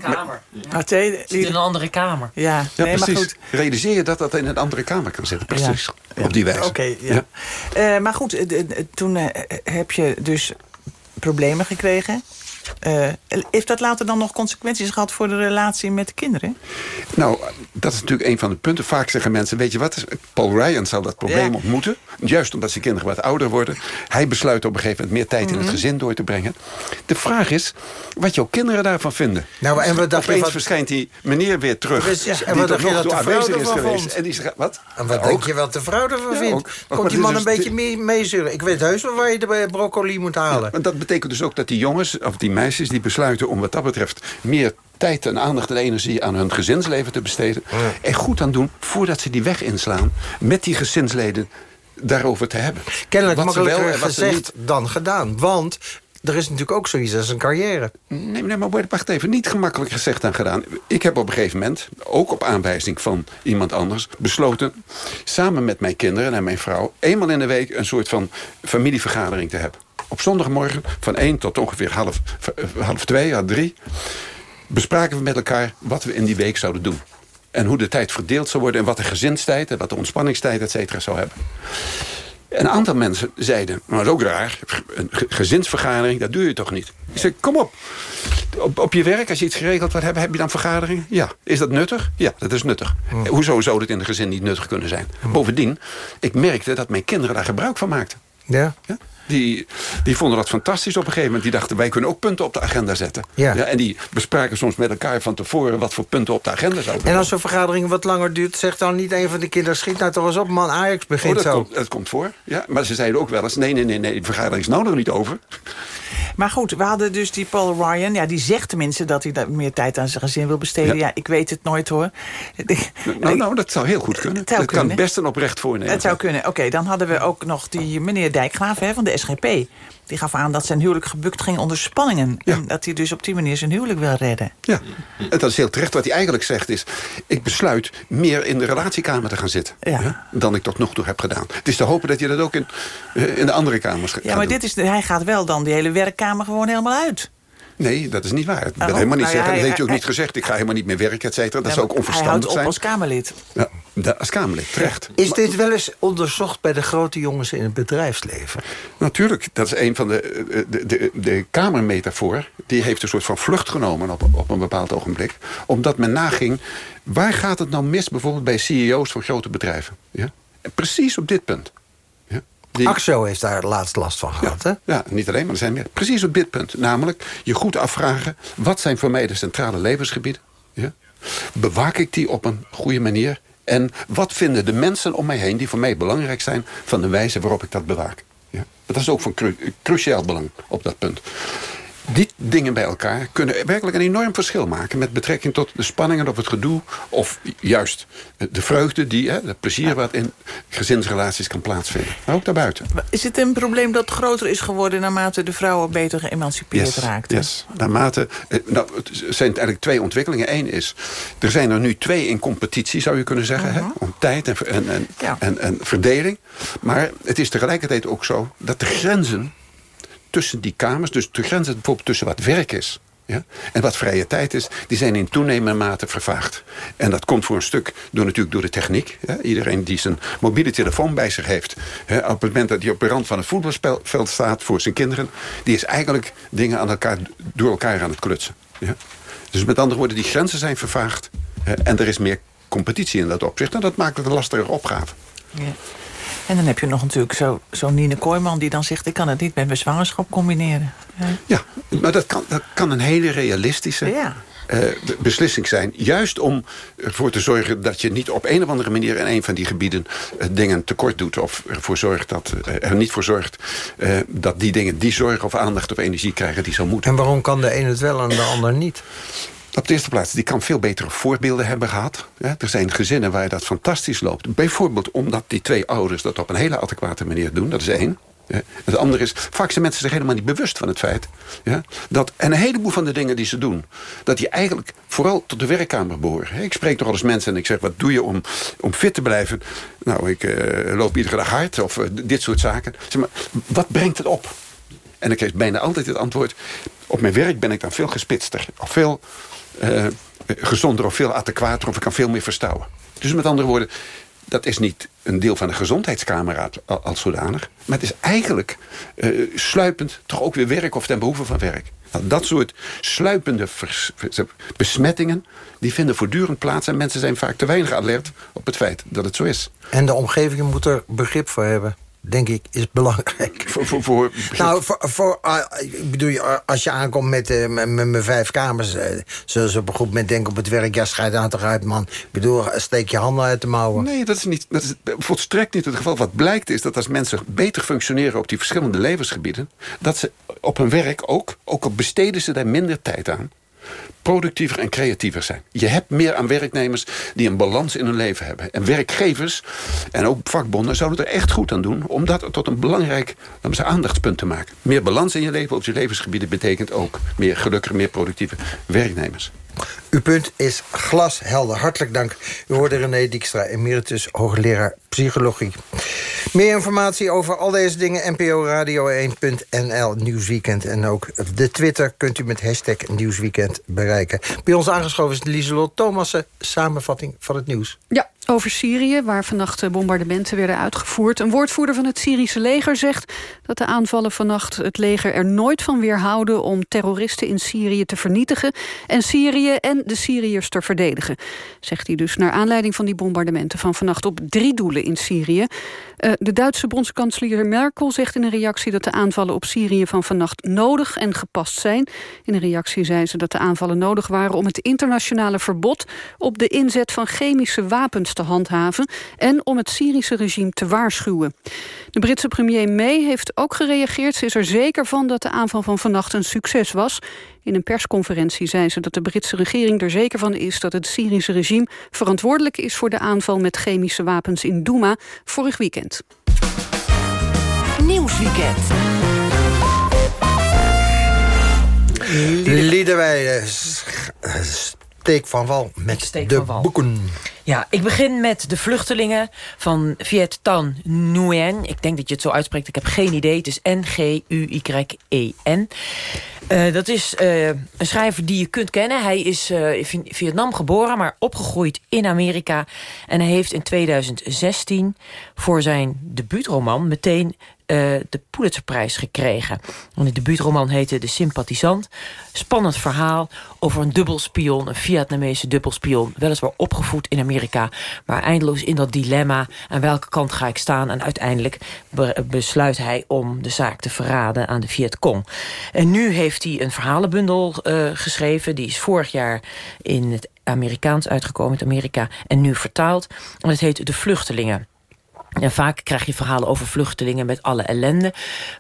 Maar, zit in een andere kamer. Ja, ja nee, precies. Maar goed. Realiseer je dat dat in een andere kamer kan zitten. Precies. Ja. Op die wijze. Oké, ja. ja. Uh, maar goed, toen uh, heb je dus problemen gekregen. Uh, heeft dat later dan nog consequenties gehad voor de relatie met de kinderen? Nou, dat is natuurlijk een van de punten. Vaak zeggen mensen, weet je wat, Paul Ryan zal dat probleem ja. ontmoeten. Juist omdat zijn kinderen wat ouder worden. Hij besluit op een gegeven moment meer tijd in het Mhm. gezin door te brengen. De vraag is, wat jouw kinderen daarvan vinden. Nou, en wat dacht je Opeens wat- verschijnt die meneer weer terug. Precies, die en wat dacht je nog dat de vrouw is geweest. vond? En die zegt, wat? En wat Ja, denk ook. je wat de vrouw ervan Ja, vindt? Komt die man een dus- beetje mee, meezeuren? Ik weet heus wel waar je de broccoli moet halen. Maar dat betekent dus ook dat die jongens, of die meisjes... die besluiten om wat dat betreft meer tijd en aandacht en energie... aan hun gezinsleven te besteden. En goed aan doen voordat ze die weg inslaan... met die gezinsleden daarover te hebben. Kennelijk Wat makkelijker wel gezegd dan gedaan. Want er is natuurlijk ook zoiets als een carrière. Nee, nee, maar wacht even. Niet gemakkelijk gezegd en gedaan. Ik heb op een gegeven moment, ook op aanwijzing van iemand anders... besloten samen met mijn kinderen en mijn vrouw... eenmaal in de week een soort van familievergadering te hebben. Op zondagmorgen van 1 tot ongeveer half, eh, half 2, half 3. bespraken we met elkaar wat we in die week zouden doen. En hoe de tijd verdeeld zou worden en wat de gezinstijd... en wat de ontspanningstijd, et cetera, zou hebben. Een aantal mensen zeiden, maar dat is ook raar... een gezinsvergadering, dat doe je toch niet? Ik zei, kom op. op. Op je werk, als je iets geregeld wat hebben... heb je dan vergaderingen? Ja. Is dat nuttig? Ja, dat is nuttig. Hm. Hoezo zou dit in een gezin niet nuttig kunnen zijn? Hm. Bovendien, ik merkte dat mijn kinderen daar gebruik van maakten. Ja. ja? Die, die vonden dat fantastisch op een gegeven moment. Die dachten, wij kunnen ook punten op de agenda zetten. Ja. en die bespraken soms met elkaar van tevoren... wat voor punten op de agenda zouden En als zo'n vergadering wat langer duurt... zegt dan niet een van de kinderen... schiet nou toch eens op, man, Ajax begint oh, dat zo. Komt, dat komt voor, ja. Maar ze zeiden ook wel eens... nee, nee, nee, nee, de vergadering is nou nog niet over. Maar goed, we hadden dus die Paul Ryan. Ja, die zegt tenminste dat hij meer tijd aan zijn gezin wil besteden. Ja, ik weet het nooit hoor. Nou, nou dat zou heel goed kunnen. Het kan best een oprecht voornemen. Het zou kunnen. Oké, dan hadden we ook nog die meneer Dijkgraaf hè, van de SGP. Die gaf aan dat zijn huwelijk gebukt ging onder spanningen. En dat hij dus op die manier zijn huwelijk wil redden. Ja, en dat is heel terecht. Wat hij eigenlijk zegt is... ik besluit meer in de relatiekamer te gaan zitten. Ja. dan ik tot nog toe heb gedaan. Het is te hopen dat je dat ook in, eh, in de andere kamers gaat Ja, maar dit is, hij gaat wel dan die hele werkkamer gewoon helemaal uit. Nee, dat is niet waar. Ik wil oh, helemaal niet nou zeggen. dat heeft u ook niet gezegd. Ik ga helemaal niet meer werken, et cetera. Dat zou ook onverstandig zijn. Hij houdt op als Kamerlid. Ja, als Kamerlid, terecht. Is dit wel eens onderzocht bij de grote jongens in het bedrijfsleven? Natuurlijk. Dat is een van de... De, de, de Kamermetafoor, die heeft een soort van vlucht genomen op, op een bepaald ogenblik. Omdat men naging, waar gaat het nou mis bijvoorbeeld bij CEO's van grote bedrijven? Ja? precies op dit punt. Die... Axo heeft daar laatst last van gehad, ja, hè? Ja, niet alleen, maar er zijn meer. Precies op dit punt. Namelijk, je goed afvragen... wat zijn voor mij de centrale levensgebieden? Ja? Bewaak ik die op een goede manier? En wat vinden de mensen om mij heen... die voor mij belangrijk zijn... van de wijze waarop ik dat bewaak? Ja? Dat is ook van cruciaal belang op dat punt die dingen bij elkaar kunnen werkelijk een enorm verschil maken... met betrekking tot de spanningen of het gedoe... of juist de vreugde, die, hè, het plezier wat in gezinsrelaties kan plaatsvinden. Maar ook daarbuiten. Is het een probleem dat groter is geworden... naarmate de vrouwen beter geëmancipeerd yes, raakten? Yes. Naarmate, eh, nou, het zijn eigenlijk twee ontwikkelingen. Eén is, er zijn er nu twee in competitie, zou je kunnen zeggen... hè, mhm. om tijd en, en, en, en, en verdeling. Maar het is tegelijkertijd ook zo dat de grenzen tussen die kamers... dus de grenzen bijvoorbeeld tussen wat werk is... Ja? En wat vrije tijd is, die zijn in toenemende mate vervaagd. En dat komt voor een stuk door, natuurlijk door de techniek. Iedereen die zijn mobiele telefoon bij zich heeft... op het moment dat hij op de rand van het voetbalveld staat voor zijn kinderen... die is eigenlijk dingen aan elkaar, door elkaar aan het klutsen. Ja? Dus met andere woorden, die grenzen zijn vervaagd... en er is meer competitie in dat opzicht. En dat maakt het een lastige opgave. Ja. En dan heb je nog natuurlijk zo'n zo Nine Kooijman die dan zegt... ik kan het niet met mijn zwangerschap combineren. Ja, maar dat kan, dat kan een hele realistische ja. uh, beslissing zijn. Juist om ervoor te zorgen dat je niet op een of andere manier... in een van die gebieden uh, dingen tekort doet. Of ervoor zorgt dat, uh, er niet voor zorgt dat die dingen die zorg of aandacht of energie krijgen die zo moeten. En waarom kan de een het wel en de ander niet? Op de eerste plaats, die kan veel betere voorbeelden hebben gehad. Ja, er zijn gezinnen waar dat fantastisch loopt. Bijvoorbeeld omdat die twee ouders dat op een hele adequate manier doen. Dat is één. Ja. Het andere is, vaak zijn mensen zich helemaal niet bewust van het feit... Ja, dat, en een heleboel van de dingen die ze doen... dat die eigenlijk vooral tot de werkkamer behoren. Ik spreek toch al eens mensen en ik zeg, wat doe je om, om fit te blijven? Nou, ik uh, loop iedere dag hard of uh, dit soort zaken. Zeg maar, wat brengt het op? En ik krijg bijna altijd het antwoord... op mijn werk ben ik dan veel gespitster. Of veel uh, gezonder of veel adequater... of ik kan veel meer verstouwen. Dus met andere woorden, dat is niet een deel van de gezondheidskamer als zodanig. Maar het is eigenlijk uh, sluipend toch ook weer werk of ten behoeve van werk. Nou, dat soort sluipende besmettingen... die vinden voortdurend plaats... en mensen zijn vaak te weinig alert op het feit dat het zo is. En de omgeving moet er begrip voor hebben denk ik, is belangrijk. Voor, voor, voor nou, voor, voor, uh, ik bedoel, als je aankomt met, uh, met, mijn vijf kamers... Uh, zullen ze op een goed moment denken op het werk... ja, schijt aan toch uit, man. Ik bedoel, steek je handen uit de mouwen. Nee, dat is, niet, dat is volstrekt niet het geval. Wat blijkt is dat als mensen beter functioneren... op die verschillende levensgebieden... dat ze op hun werk ook, ook al besteden ze daar minder tijd aan productiever en creatiever zijn. Je hebt meer aan werknemers die een balans in hun leven hebben. En werkgevers en ook vakbonden zouden er echt goed aan doen... om dat tot een belangrijk ze, aandachtspunt te maken. Meer balans in je leven op je levensgebieden... betekent ook meer gelukkige, meer productieve werknemers. Uw punt is glashelder. Hartelijk dank. U hoorde René Dijkstra, emeritus hoogleraar psychologie. Meer informatie over al deze dingen, NPO Radio 1.nl Nieuwsweekend. En ook de Twitter kunt u met hashtag Nieuwsweekend bereiken. Bij ons aangeschoven is Lieselot Thomassen, samenvatting van het nieuws. Ja, over Syrië, waar vannacht bombardementen werden uitgevoerd. Een woordvoerder van het Syrische leger zegt dat de aanvallen vannacht het leger er nooit van weerhouden om terroristen in Syrië te vernietigen en Syrië en de Syriërs te verdedigen. Zegt hij dus naar aanleiding van die bombardementen van vannacht op drie doelen in Syrië. Uh, de Duitse bondskanselier Merkel zegt in een reactie dat de aanvallen op Syrië van vannacht nodig en gepast zijn. In een reactie zei ze dat de aanvallen nodig waren om het internationale verbod op de inzet van chemische wapens te handhaven en om het Syrische regime te waarschuwen. De Britse premier May heeft ook gereageerd. Ze is er zeker van dat de aanval van vannacht een succes was. In een persconferentie zei ze dat de Britse regering er zeker van is... dat het Syrische regime verantwoordelijk is voor de aanval met chemische wapens in Douma vorig weekend. Nieuwsweekend. Liederwijde steek van wal met de boeken. Ja, ik begin met de vluchtelingen van Viet Tan Nguyen. Ik denk dat je het zo uitspreekt, ik heb geen idee. Het is N-G-U-Y-E-N. Uh, dat is uh, een schrijver die je kunt kennen. Hij is uh, in Vietnam geboren, maar opgegroeid in Amerika. En hij heeft in 2016 voor zijn debuutroman meteen de Pulitzerprijs gekregen. Want die debuutroman heette De Sympathisant. Spannend verhaal over een dubbelspion, een Vietnamese dubbelspion. Weliswaar opgevoed in Amerika, maar eindeloos in dat dilemma. Aan welke kant ga ik staan? En uiteindelijk besluit hij om de zaak te verraden aan de Vietcong. En nu heeft hij een verhalenbundel uh, geschreven. Die is vorig jaar in het Amerikaans uitgekomen, in Amerika. En nu vertaald. En het heet De Vluchtelingen. En vaak krijg je verhalen over vluchtelingen met alle ellende.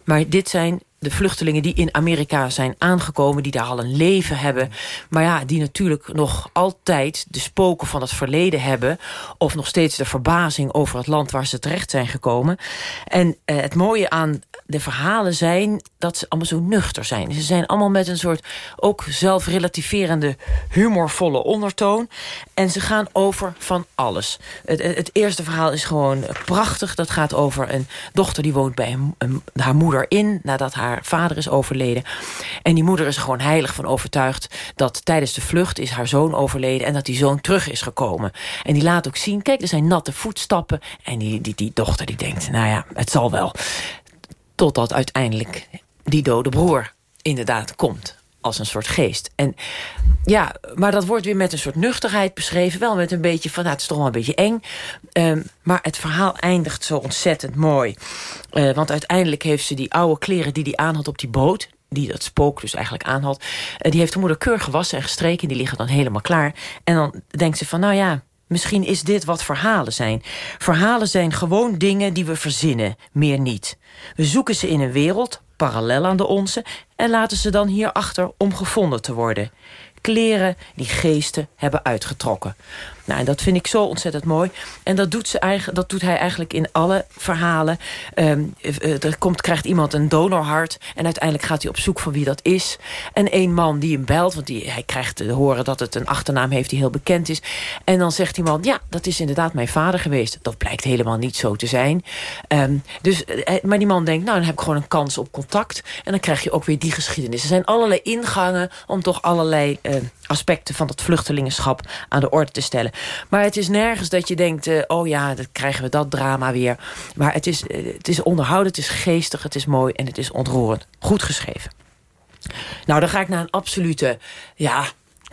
Maar dit zijn de vluchtelingen die in Amerika zijn aangekomen... die daar al een leven hebben. Maar ja, die natuurlijk nog altijd de spoken van het verleden hebben... of nog steeds de verbazing over het land waar ze terecht zijn gekomen. En eh, het mooie aan de verhalen zijn dat ze allemaal zo nuchter zijn. Ze zijn allemaal met een soort ook zelfrelativerende humorvolle ondertoon. En ze gaan over van alles. Het, het, eerste verhaal is gewoon prachtig. Dat gaat over een dochter die woont bij haar moeder in... nadat haar vader is overleden. En die moeder is gewoon heilig van overtuigd... dat tijdens de vlucht is haar zoon overleden... en dat die zoon terug is gekomen. En die laat ook zien, kijk, er zijn natte voetstappen. En die, die, die dochter die denkt, nou ja, het zal wel. Totdat uiteindelijk die dode broer inderdaad komt als een soort geest. En ja, maar dat wordt weer met een soort nuchterheid beschreven. Wel met een beetje van, nou, het is toch wel een beetje eng. Um, maar het verhaal eindigt zo ontzettend mooi. Uh, want uiteindelijk heeft ze die oude kleren die die aanhad op die boot die dat spook dus eigenlijk aanhad... Uh, die heeft de moeder keurig gewassen en gestreken. Die liggen dan helemaal klaar. En dan denkt ze van, nou ja, misschien is dit wat verhalen zijn. Verhalen zijn gewoon dingen die we verzinnen, meer niet. We zoeken ze in een wereld, parallel aan de onze... en laten ze dan hierachter om gevonden te worden. Kleren die geesten hebben uitgetrokken. Nou, en dat vind ik zo ontzettend mooi. En dat doet, ze eigenlijk, dat doet hij eigenlijk in alle verhalen. Um, er komt, krijgt iemand een donorhart. En uiteindelijk gaat hij op zoek van wie dat is. En een man die hem belt. Want die, hij krijgt te horen dat het een achternaam heeft die heel bekend is. En dan zegt die man, ja, dat is inderdaad mijn vader geweest. Dat blijkt helemaal niet zo te zijn. Um, dus, eh, maar die man denkt, nou, dan heb ik gewoon een kans op contact. En dan krijg je ook weer die geschiedenis. Er zijn allerlei ingangen om toch allerlei uh, aspecten van dat vluchtelingenschap aan de orde te stellen. Maar het is nergens dat je denkt... Uh, oh ja, dan krijgen we dat drama weer. Maar het is, uh, het is onderhouden, het is geestig, het is mooi... en het is ontroerend. Goed geschreven. Nou, dan ga ik naar een absolute... ja,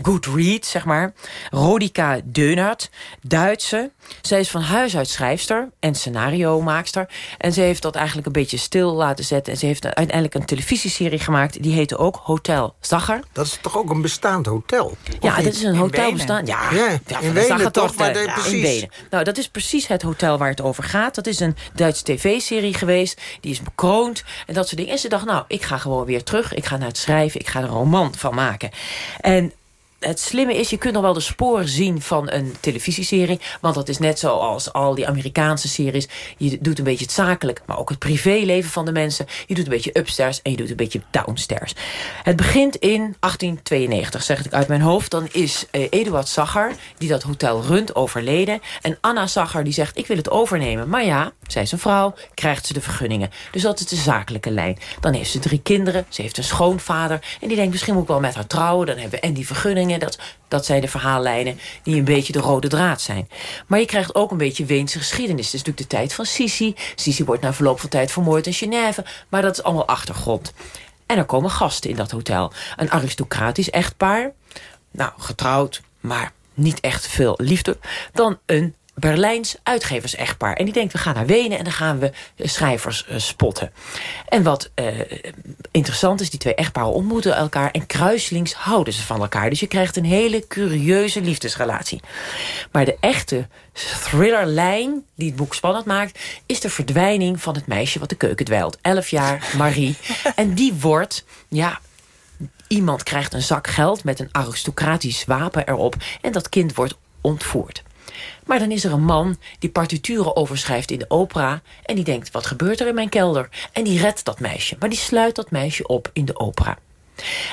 good read, zeg maar. Rodika Deunert, Duitse. Zij is van huis uit schrijfster en scenario-maakster. En ze heeft dat eigenlijk een beetje stil laten zetten. En ze heeft uiteindelijk een televisieserie gemaakt. Die heette ook Hotel Zagger. Dat is toch ook een bestaand hotel? Ja, dat is een hotel bestaan. Ja, ja, ja in Wenen toch? Maar de, ja, precies. In Wenen. Nou, dat is precies het hotel waar het over gaat. Dat is een Duitse tv-serie geweest. Die is bekroond en dat soort dingen. En ze dacht, nou, ik ga gewoon weer terug. Ik ga naar het schrijven. Ik ga er een roman van maken. En het slimme is, je kunt nog wel de sporen zien van een televisieserie. Want dat is net zoals al die Amerikaanse series. Je doet een beetje het zakelijk, maar ook het privéleven van de mensen. Je doet een beetje upstairs en je doet een beetje downstairs. Het begint in 1892, zeg ik uit mijn hoofd. Dan is uh, Eduard Sacher, die dat hotel runt, overleden. En Anna Sacher die zegt, ik wil het overnemen. Maar ja, zij is een vrouw, krijgt ze de vergunningen. Dus dat is de zakelijke lijn. Dan heeft ze drie kinderen, ze heeft een schoonvader. En die denkt, misschien moet ik wel met haar trouwen. Dan hebben we en die Dat, dat zijn de verhaallijnen die een beetje de rode draad zijn. Maar je krijgt ook een beetje Weense geschiedenis. Het is natuurlijk de tijd van Sisi. Sisi wordt na verloop van tijd vermoord in Genève. Maar dat is allemaal achtergrond. En er komen gasten in dat hotel. Een aristocratisch echtpaar. Nou, getrouwd, maar niet echt veel liefde. Dan een Berlijns uitgevers-echtpaar. En die denkt, we gaan naar Wenen en dan gaan we schrijvers uh, spotten. En wat uh, interessant is, die twee echtparen ontmoeten elkaar... en kruislings houden ze van elkaar. Dus je krijgt een hele curieuze liefdesrelatie. Maar de echte thrillerlijn die het boek spannend maakt... is de verdwijning van het meisje wat de keuken dweilt. Elf jaar, Marie. en die wordt, ja, iemand krijgt een zak geld met een aristocratisch wapen erop... en dat kind wordt ontvoerd. Maar dan is er een man die partituren overschrijft in de opera... en die denkt, wat gebeurt er in mijn kelder? En die redt dat meisje, maar die sluit dat meisje op in de opera.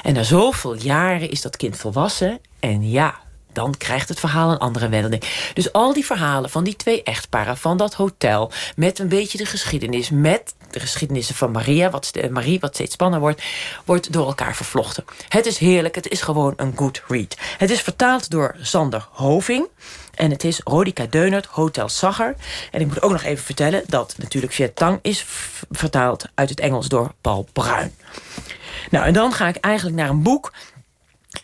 En na zoveel jaren is dat kind volwassen... en ja, dan krijgt het verhaal een andere wending. Dus al die verhalen van die twee echtparen, van dat hotel... met een beetje de geschiedenis, met de geschiedenissen van Maria... Wat, Marie, wat steeds spannender wordt, wordt door elkaar vervlochten. Het is heerlijk, het is gewoon een good read. Het is vertaald door Sander Hoving... En het is Rodika Deunert, Hotel Sacher. En ik moet ook nog even vertellen dat natuurlijk Viet Tang is vertaald uit het Engels door Paul Bruin. Nou, en dan ga ik eigenlijk naar een boek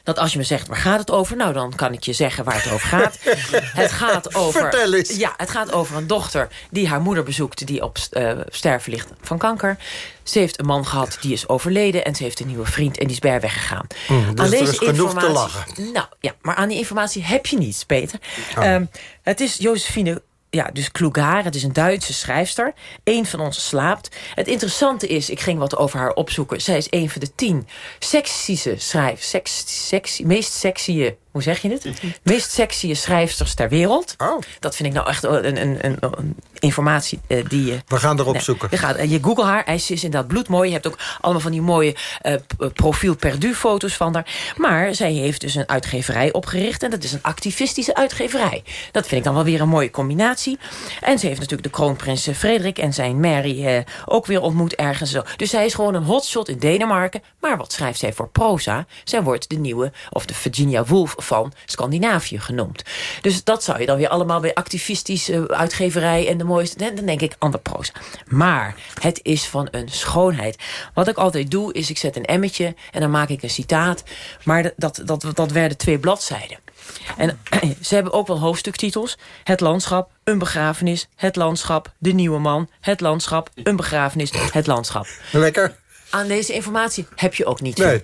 dat als je me zegt, waar gaat het over? Nou, dan kan ik je zeggen waar het over gaat. het gaat over... Vertel eens. Ja, het gaat over een dochter die haar moeder bezoekt... die op uh, sterven ligt van kanker. Ze heeft een man gehad, die is overleden... en ze heeft een nieuwe vriend en die is bij haar weggegaan. Mm, dus aan deze er genoeg te lachen. Nou, ja, maar aan die informatie heb je niets, Peter. Oh. Um, het is Josephine ja, dus Klugar, het is een Duitse schrijfster. Eén van ons slaapt. Het interessante is, ik ging wat over haar opzoeken. Zij is een van de tien seksische schrijf, seks, sexy, meest sexy hoe zeg je het? Meest sexy schrijfsters ter wereld. Oh. Dat vind ik nou echt een, een, een, een informatie uh, die je... We gaan erop zoeken. Je, gaat, je google haar, hij is inderdaad bloedmooi. Je hebt ook allemaal van die mooie uh, profiel perdu foto's van haar. Maar zij heeft dus een uitgeverij opgericht. En dat is een activistische uitgeverij. Dat vind ik dan wel weer een mooie combinatie. En ze heeft natuurlijk de kroonprins Frederik en zijn Mary uh, ook weer ontmoet ergens. Zo. Dus zij is gewoon een hotshot in Denemarken. Maar wat schrijft zij voor proza? Zij wordt de nieuwe, of de Virginia Woolf van Scandinavië genoemd. Dus dat zou je dan weer allemaal bij activistische uitgeverij... en de mooiste, dan denk ik ander proza. Maar het is van een schoonheid. Wat ik altijd doe, is ik zet een emmetje en dan maak ik een citaat. Maar dat, dat, dat werden twee bladzijden. En ze hebben ook wel hoofdstuktitels. Het landschap, een begrafenis, het landschap, de nieuwe man, het landschap, een begrafenis, het landschap. Lekker. Aan deze informatie heb je ook niet. Nee.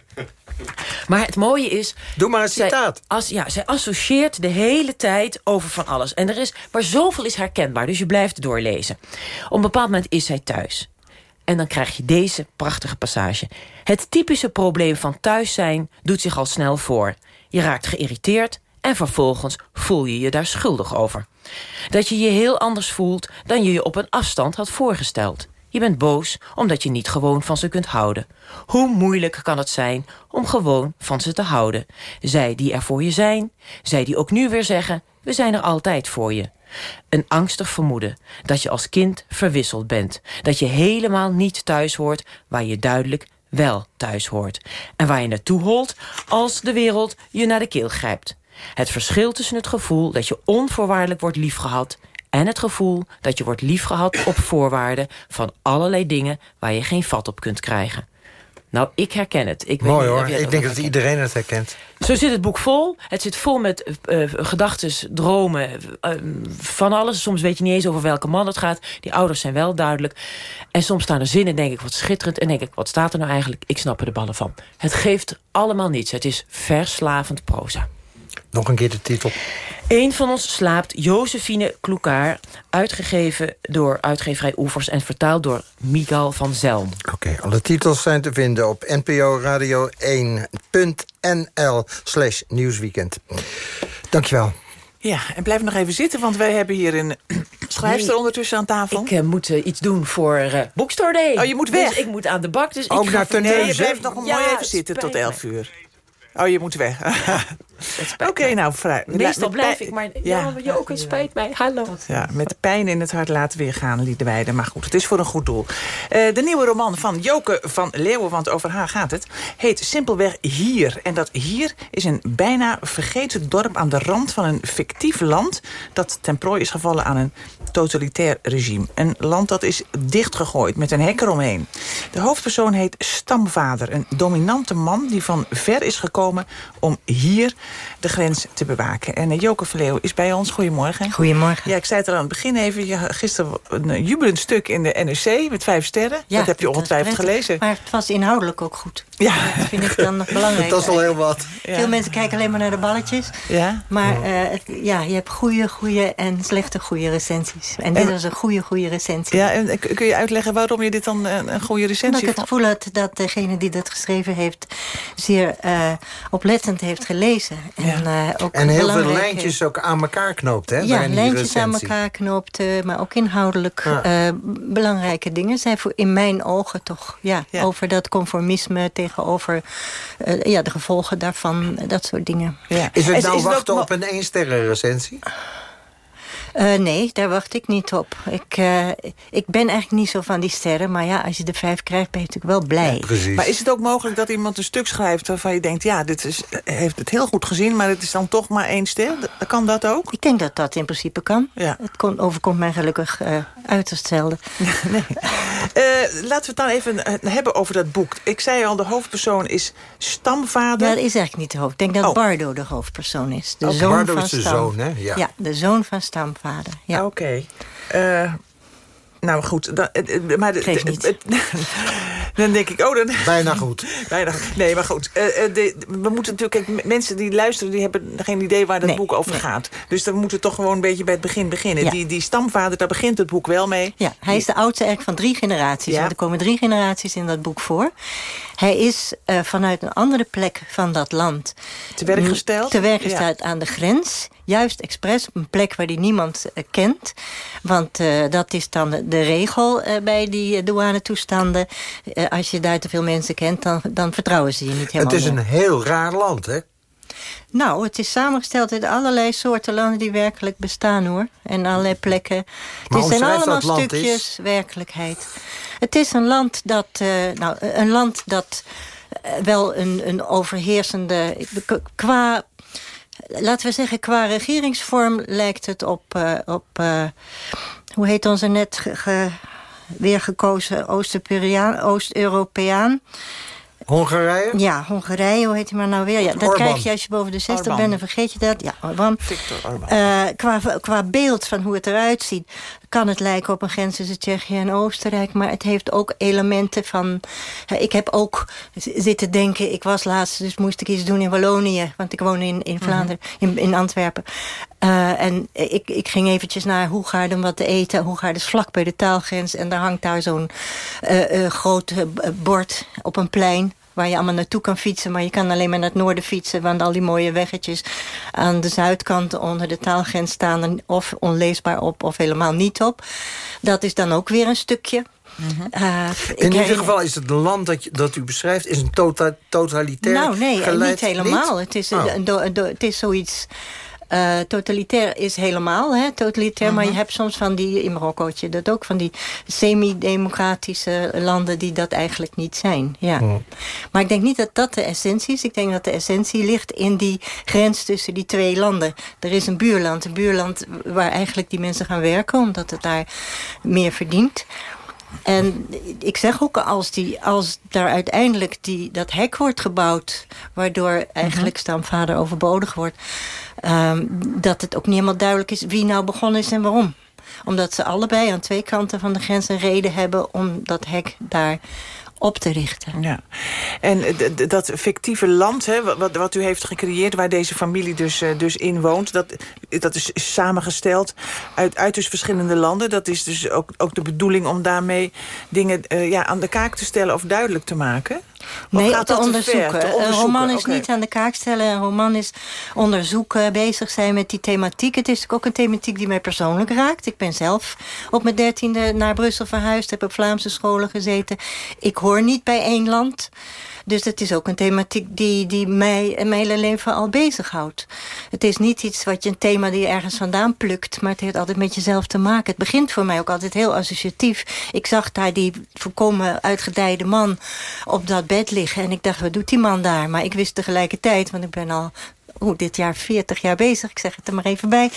Maar het mooie is... Doe maar een citaat. Als, ja, zij associeert de hele tijd over van alles. En er is, maar zoveel is herkenbaar, dus je blijft doorlezen. Op een bepaald moment is zij thuis. En dan krijg je deze prachtige passage. Het typische probleem van thuis zijn doet zich al snel voor. Je raakt geïrriteerd en vervolgens voel je je daar schuldig over. Dat je je heel anders voelt dan je je op een afstand had voorgesteld. Je bent boos omdat je niet gewoon van ze kunt houden. Hoe moeilijk kan het zijn om gewoon van ze te houden? Zij die er voor je zijn, zij die ook nu weer zeggen... we zijn er altijd voor je. Een angstig vermoeden dat je als kind verwisseld bent. Dat je helemaal niet thuis hoort waar je duidelijk wel thuis hoort. En waar je naartoe holt als de wereld je naar de keel grijpt. Het verschil tussen het gevoel dat je onvoorwaardelijk wordt liefgehad en het gevoel dat je wordt liefgehad op voorwaarden... van allerlei dingen waar je geen vat op kunt krijgen. Nou, ik herken het. Ik Mooi hoor, ik denk dat iedereen het herkent. Zo zit het boek vol. Het zit vol met uh, gedachten, dromen, uh, van alles. Soms weet je niet eens over welke man het gaat. Die ouders zijn wel duidelijk. En soms staan er zinnen en denk ik, wat schitterend. En denk ik, wat staat er nou eigenlijk? Ik snap er de ballen van. Het geeft allemaal niets. Het is verslavend proza. Nog een keer de titel. Eén van ons slaapt, Josephine Kloekaar. Uitgegeven door uitgeverij Oevers en vertaald door Miguel van Zelm. Oké, alle titels zijn te vinden op NPO Radio 1.nl slash nieuwsweekend. Dankjewel. Ja, en blijf nog even zitten, want wij hebben hier een schrijfster ondertussen aan tafel. Ik uh, moet uh, iets doen voor uh, Bookstore Day. Oh, je moet weg? Dus ik moet aan de bak, dus Ook ik naar ga... Nee, je blijft nog ja, mooi even zitten tot 11 uur. Oh, je moet weg. Oké, okay, nou, vrij. Meestal blijf ik, maar ja, ja je ook het spijt mij. Hallo. Ja, met de pijn in het hart laten weer gaan, Liederwijde. Maar goed, het is voor een goed doel. Uh, de nieuwe roman van Joke van Leeuwen, want over haar gaat het... heet simpelweg Hier. En dat Hier is een bijna vergeten dorp aan de rand van een fictief land... dat ten prooi is gevallen aan een totalitair regime. Een land dat is dichtgegooid met een hek eromheen. De hoofdpersoon heet Stamvader, een dominante man... die van ver is gekomen om hier de grens te bewaken. En uh, Joke Verleeuw is bij ons. Goedemorgen. Goedemorgen. Ja, ik zei het er aan het begin even. Je gisteren een jubelend stuk in de NRC met vijf sterren. Ja, dat heb je ongetwijfeld gelezen. Maar het was inhoudelijk ook goed. Ja. Dat vind ik dan nog belangrijk. dat is al heel wat. Ja. Veel mensen kijken alleen maar naar de balletjes. Ja. Maar uh, ja, je hebt goede, goede en slechte goede recensies. En dit was een goede, goede recensie. Ja, en kun je uitleggen waarom je dit dan een, een goede recensie Omdat ik het gevoel had dat degene die dat geschreven heeft... zeer uh, oplettend heeft gelezen. En, ja. uh, ook en heel veel lijntjes ook aan elkaar knoopt, hè? Ja, lijntjes aan elkaar knoopt, maar ook inhoudelijk ja. belangrijke dingen... zijn voor in mijn ogen toch ja, ja. over dat conformisme... tegenover uh, ja, de gevolgen daarvan, dat soort dingen. Ja. Is het nou is, is wachten het op een één recensie? Uh, nee, daar wacht ik niet op. Ik, uh, ik ben eigenlijk niet zo van die sterren. Maar ja, als je de vijf krijgt, ben je natuurlijk wel blij. Ja, maar is het ook mogelijk dat iemand een stuk schrijft... waarvan je denkt, ja, dit is, heeft het heel goed gezien... maar het is dan toch maar één ster? Kan dat ook? Ik denk dat dat in principe kan. Ja. Het kon, overkomt mij gelukkig uh, uiterst zelden. nee. laten we het dan even hebben over dat boek. Ik zei al, de hoofdpersoon is stamvader. Ja, dat is eigenlijk niet de hoofd. Ik denk dat oh. Bardo de hoofdpersoon is. De oh, zoon Bardo van is de Stam. zoon, hè? Ja. ja, de zoon van stamvader. Ja. Oké. Okay. Uh, nou goed, dan, maar de, Geef niet. dan denk ik, oh, dan... Bijna goed. Bijna. Nee, maar goed. Uh, de, we moeten natuurlijk, kijk, mensen die luisteren... die hebben geen idee waar dat nee, boek over nee. gaat. Dus dan moeten we toch gewoon een beetje bij het begin beginnen. Ja. Die, die stamvader, daar begint het boek wel mee. Ja, hij is de oudste eigenlijk van drie generaties. Ja. Er komen drie generaties in dat boek voor. Hij is uh, vanuit een andere plek van dat land... Te werk gesteld? Te werk gesteld ja. aan de grens. Juist expres op een plek waar die niemand uh, kent. Want uh, dat is dan de regel bij die douanetoestanden. als je daar te veel mensen kent, dan, dan vertrouwen ze je niet helemaal Het is een heel raar land, hè? Nou, het is samengesteld uit allerlei soorten landen die werkelijk bestaan, hoor. En allerlei plekken. Maar het zijn allemaal stukjes is? werkelijkheid. Het is een land dat... Uh, nou, een land dat uh, wel een, een overheersende... Qua, laten we zeggen, qua regeringsvorm lijkt het op... Uh, op hoe heet onze net ge, ge, weer gekozen Oost-Europeaan? Hongarije? Ja, Hongarije, hoe heet hij maar nou weer? Ja, dat Orban. krijg je als je boven de 60 Orban. bent, dan vergeet je dat. Ja, Orban. Victor Orban. Uh, qua, qua beeld van hoe het eruit ziet... kan het lijken op een grens tussen Tsjechië en Oostenrijk... maar het heeft ook elementen van... Uh, ik heb ook zitten denken... ik was laatst, dus moest ik iets doen in Wallonië... want ik woon in, in Vlaanderen, mm -hmm. in, in Antwerpen. Uh, en ik, ik ging eventjes naar Hoegaarden wat te eten. Hoegaarden is vlak bij de taalgrens... en daar hangt daar zo'n groot bord op een plein waar je allemaal naartoe kan fietsen. Maar je kan alleen maar naar het noorden fietsen. Want al die mooie weggetjes aan de zuidkant onder de taalgrens staan... er of onleesbaar op of helemaal niet op. Dat is dan ook weer een stukje. Mhm. Uh, in ieder geval is het land dat, je, dat u beschrijft... is een tota totalitair Nou, nee, geleid, niet helemaal. Niet? Het, is, oh. een, do, do, het is zoiets... Uh, totalitair is helemaal, hè, totalitair. Uh -huh. Maar je hebt soms van die, in Marokko dat ook... van die semi-democratische landen die dat eigenlijk niet zijn. Ja. Maar ik denk niet dat dat de essentie is. Ik denk dat de essentie ligt in die grens tussen die twee landen. Er is een buurland, een buurland waar eigenlijk die mensen gaan werken... omdat het daar meer verdient. En ik zeg ook, als, die, als daar uiteindelijk die, dat hek wordt gebouwd... waardoor eigenlijk stamvader overbodig wordt... Um, dat het ook niet helemaal duidelijk is wie nou begonnen is en waarom. Omdat ze allebei aan twee kanten van de grens een reden hebben... om dat hek daar op te richten. Ja. En dat fictieve land hè, wat, wat u heeft gecreëerd... waar deze familie dus, eh, dus in woont... dat, dat is samengesteld uit, uit dus verschillende landen. Dat is dus ook, ook de bedoeling om daarmee dingen uh, ja, aan de kaak te stellen... of duidelijk te maken? Nee, gaat te, onderzoeken. te, Een roman is niet aan de kaak stellen. Een roman is onderzoeken, bezig zijn met die thematiek. Het is ook een thematiek die mij persoonlijk raakt. Ik ben zelf op mijn dertiende naar Brussel verhuisd. Heb op Vlaamse scholen gezeten. Ik hoor niet bij één land. Dus het is ook een thematiek die, die mij en mijn hele leven al bezighoudt. Het is niet iets wat je een thema die je ergens vandaan plukt... maar het heeft altijd met jezelf te maken. Het begint voor mij ook altijd heel associatief. Ik zag daar die voorkomen uitgedijde man op dat bed liggen... en ik dacht, wat doet die man daar? Maar ik wist tegelijkertijd, want ik ben al oh, dit jaar 40 jaar bezig, ik zeg het er maar even bij...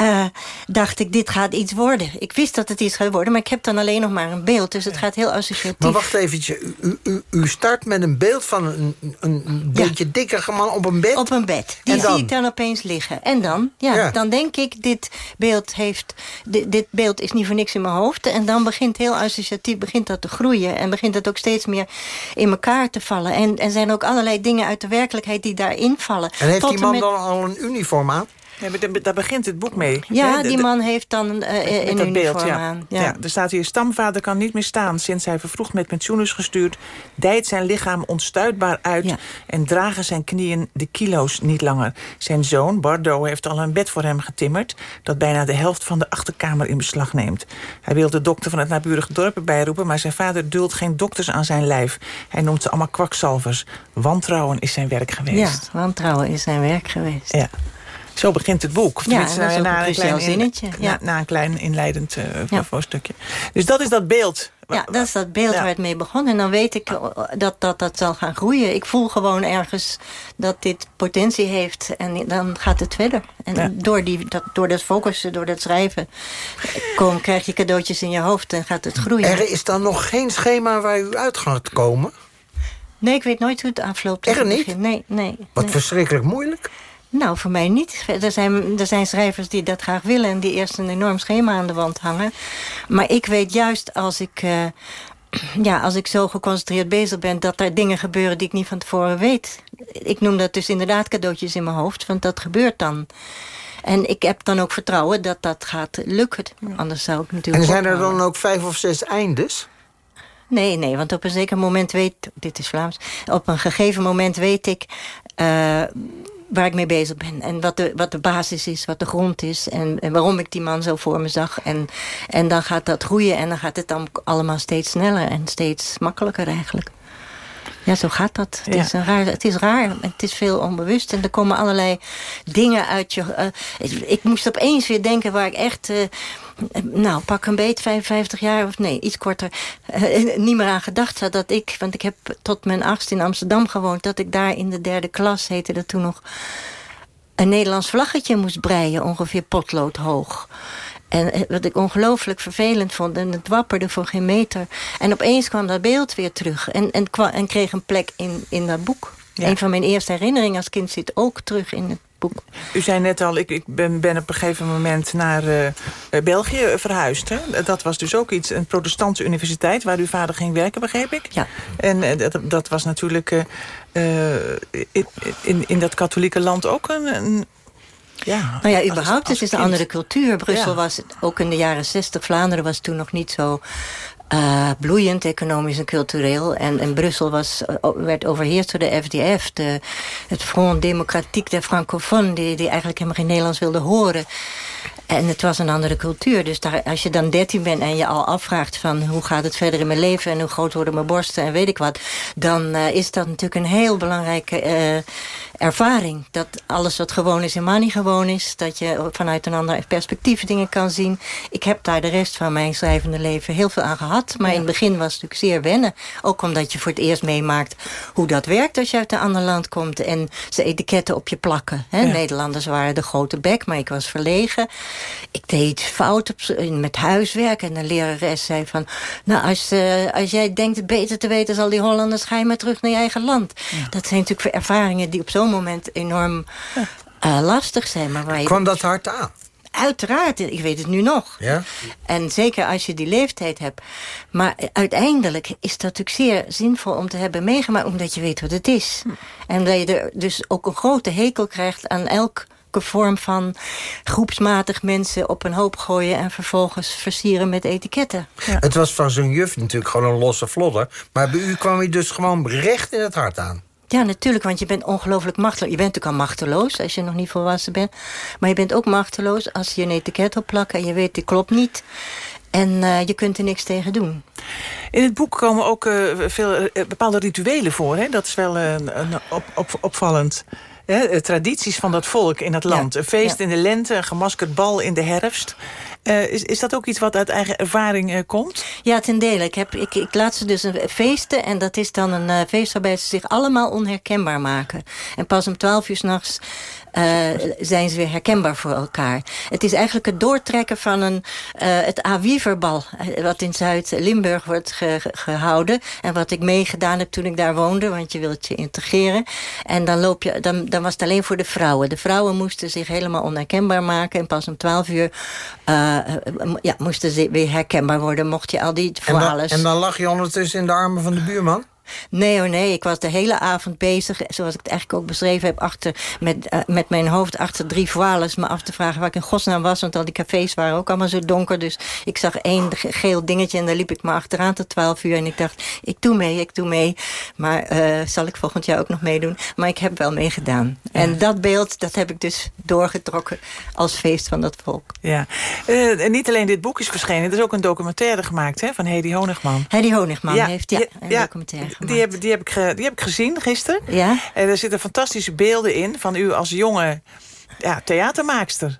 Uh, dacht ik, dit gaat iets worden. Ik wist dat het iets gaat worden, maar ik heb dan alleen nog maar een beeld. Dus het gaat heel associatief. Maar wacht eventjes, u, u, u start met een beeld van een, een beetje dikker man op een bed? Op een bed. Die zie ik dan opeens liggen. En dan, ja, dan denk ik, dit beeld, heeft, dit, dit beeld is niet voor niks in mijn hoofd. En dan begint heel associatief begint dat te groeien. En begint het ook steeds meer in elkaar te vallen. En, en zijn ook allerlei dingen uit de werkelijkheid die daarin vallen. En heeft die man dan al een uniform aan? Ja, maar daar begint het boek mee. Ja, die man heeft dan uh, in een beeld, ja. aan. Ja. ja. er staat hier, stamvader kan niet meer staan. Sinds hij vervroegd met pensioen is gestuurd... dijt zijn lichaam onstuitbaar uit... en dragen zijn knieën de kilo's niet langer. Zijn zoon, Bardo, heeft al een bed voor hem getimmerd... dat bijna de helft van de achterkamer in beslag neemt. Hij wil de dokter van het naburige dorp erbij roepen... maar zijn vader duldt geen dokters aan zijn lijf. Hij noemt ze allemaal kwakzalvers. Wantrouwen is zijn werk geweest. Ja, wantrouwen is zijn werk geweest. Ja. Zo begint het boek. Ja, dat is na, na een klein zinnetje. Ja. Na, een klein inleidend uh, stukje. Dus dat is dat beeld. Ja, dat is dat beeld waar het mee begon. En dan weet ik eh, dat, dat dat zal gaan groeien. Ik voel gewoon ergens dat dit potentie heeft. En dan gaat het verder. En door, die, dat, door dat focussen, door dat schrijven... Kom, krijg je cadeautjes in je hoofd en gaat het groeien. Er is dan nog geen schema waar u uit gaat komen? Nee, ik weet nooit hoe het afloopt. Echt niet? Nee, nee. Wat verschrikkelijk moeilijk. Nou, voor mij niet. Er zijn, er zijn schrijvers die dat graag willen... en die eerst een enorm schema aan de wand hangen. Maar ik weet juist als ik... Uh, ja, als ik zo geconcentreerd bezig ben... dat er dingen gebeuren die ik niet van tevoren weet. Ik noem dat dus inderdaad cadeautjes in mijn hoofd. Want dat gebeurt dan. En ik heb dan ook vertrouwen dat dat gaat lukken. Anders zou ik natuurlijk... En zijn er dan ook vijf of zes eindes? Nee, nee, want op een zeker moment weet... Dit is Vlaams. Op een gegeven moment weet ik... Uh, waar ik mee bezig ben. En wat de, wat de basis is, wat de grond is. En, en waarom ik die man zo voor me zag. En, en dan gaat dat groeien en dan gaat het dan allemaal steeds sneller. En steeds makkelijker eigenlijk. Ja, zo gaat dat. Het, is, een raar, het is raar. Het is veel onbewust. En er komen allerlei dingen uit je... Uh, ik moest opeens weer denken waar ik echt... Uh, nou, pak een beet, 55 jaar of nee, iets korter... Uh, niet meer aan gedacht had dat ik... want ik heb tot mijn achtste in Amsterdam gewoond... dat ik daar in de derde klas, heette dat toen nog... een Nederlands vlaggetje moest breien, ongeveer potlood hoog. En eh, wat ik ongelooflijk vervelend vond. En het wapperde voor geen meter. En opeens kwam dat beeld weer terug. En, en, en kreeg een plek in, in dat boek. Een van mijn eerste herinneringen als kind zit ook terug in het boek. U zei net al, ik, ik ben, ben op een gegeven moment naar uh, België verhuisd. Hè? Dat was dus ook iets, een protestantse universiteit... waar uw vader ging werken, begreep ik. Ja. En uh, dat, dat was natuurlijk in, in, in dat katholieke land ook een, een ja, nou ja, überhaupt, het is een andere cultuur. Brussel was ook in de jaren 60, Vlaanderen was toen nog niet zo uh, bloeiend economisch en cultureel. En, en Brussel was, uh, werd overheerst door de FDF, de, het Front Democratique des Francophones... Die, die eigenlijk helemaal geen Nederlands wilde horen. En het was een andere cultuur. Dus daar, als je dan dertien bent en je al afvraagt van... hoe gaat het verder in mijn leven en hoe groot worden mijn borsten en weet ik wat... dan uh, is dat natuurlijk een heel belangrijke uh, ervaring. Dat alles wat gewoon is helemaal niet gewoon is. Dat je vanuit een ander perspectief dingen kan zien. Ik heb daar de rest van mijn schrijvende leven heel veel aan gehad. Maar in het begin was het natuurlijk zeer wennen. Ook omdat je voor het eerst meemaakt hoe dat werkt als je uit een ander land komt. En ze etiketten op je plakken. Hè? Nederlanders waren de grote bek, maar ik was verlegen. Ik deed fout met huiswerk. En de lerares zei van... Nou, als, uh, als jij denkt beter te weten... zal die Hollanders ga je maar terug naar je eigen land. Dat zijn natuurlijk ervaringen die op zo'n moment enorm uh, lastig zijn. Maar waar je Kwam dat hard aan? uiteraard. Ik weet het nu nog. Ja? En zeker als je die leeftijd hebt. Maar uiteindelijk is dat natuurlijk zeer zinvol om te hebben meegemaakt... omdat je weet wat het is. Hm. En dat je er dus ook een grote hekel krijgt aan elk vorm van groepsmatig mensen op een hoop gooien... en vervolgens versieren met etiketten. Het was van zo'n juf natuurlijk gewoon een losse vlodder. Maar bij u kwam hij dus gewoon recht in het hart aan. Ja, natuurlijk, want je bent ongelooflijk machteloos. Je bent natuurlijk al machteloos als je nog niet volwassen bent. Maar je bent ook machteloos als je een etiket op plakt... en je weet, dit klopt niet. En uh, je kunt er niks tegen doen. In het boek komen ook uh, veel uh, bepaalde rituelen voor. Hè? Dat is wel op, op, opvallend. Hè? Tradities van dat volk in het land. Een feest in de lente, een gemaskerd bal in de herfst. Uh, is, is dat ook iets wat uit eigen ervaring uh, komt? Ja, ten dele. Ik, heb, ik, ik laat ze dus een feesten. En dat is dan een uh, feest waarbij ze zich allemaal onherkenbaar maken. En pas om twaalf uur s'nachts zijn ze weer herkenbaar voor elkaar. Het is eigenlijk het doortrekken van een, uh, het Awieverbal... wat in Zuid-Limburg wordt ge gehouden. En wat ik meegedaan heb toen ik daar woonde. Want je wilt je integreren. En dan, loop je, dan, dan was het alleen voor de vrouwen. De vrouwen moesten zich helemaal onherkenbaar maken. En pas om twaalf uur ja, moesten ze weer herkenbaar worden. Mocht je al die verhalen... En, en dan lag je ondertussen in de armen van de buurman? Nee hoor, nee. Ik was de hele avond bezig, zoals ik het eigenlijk ook beschreven heb... Achter, met, uh, met mijn hoofd achter drie voiles me af te vragen waar ik in godsnaam was. Want al die cafés waren ook allemaal zo donker. Dus ik zag één geel dingetje en daar liep ik me achteraan tot twaalf uur. En ik dacht, ik doe mee, ik doe mee. Maar uh, zal ik volgend jaar ook nog meedoen? Maar ik heb wel meegedaan. Ja. En dat beeld, dat heb ik dus doorgetrokken als feest van dat volk. Ja. Uh, en niet alleen dit boek is verschenen, er is ook een documentaire gemaakt hè, van Hedy Honigman. Hedy Honigman ja, heeft ja, een ja, die heb, die, heb ik, die heb ik gezien gisteren. Ja? En er zitten fantastische beelden in van u als jonge ja, theatermaakster.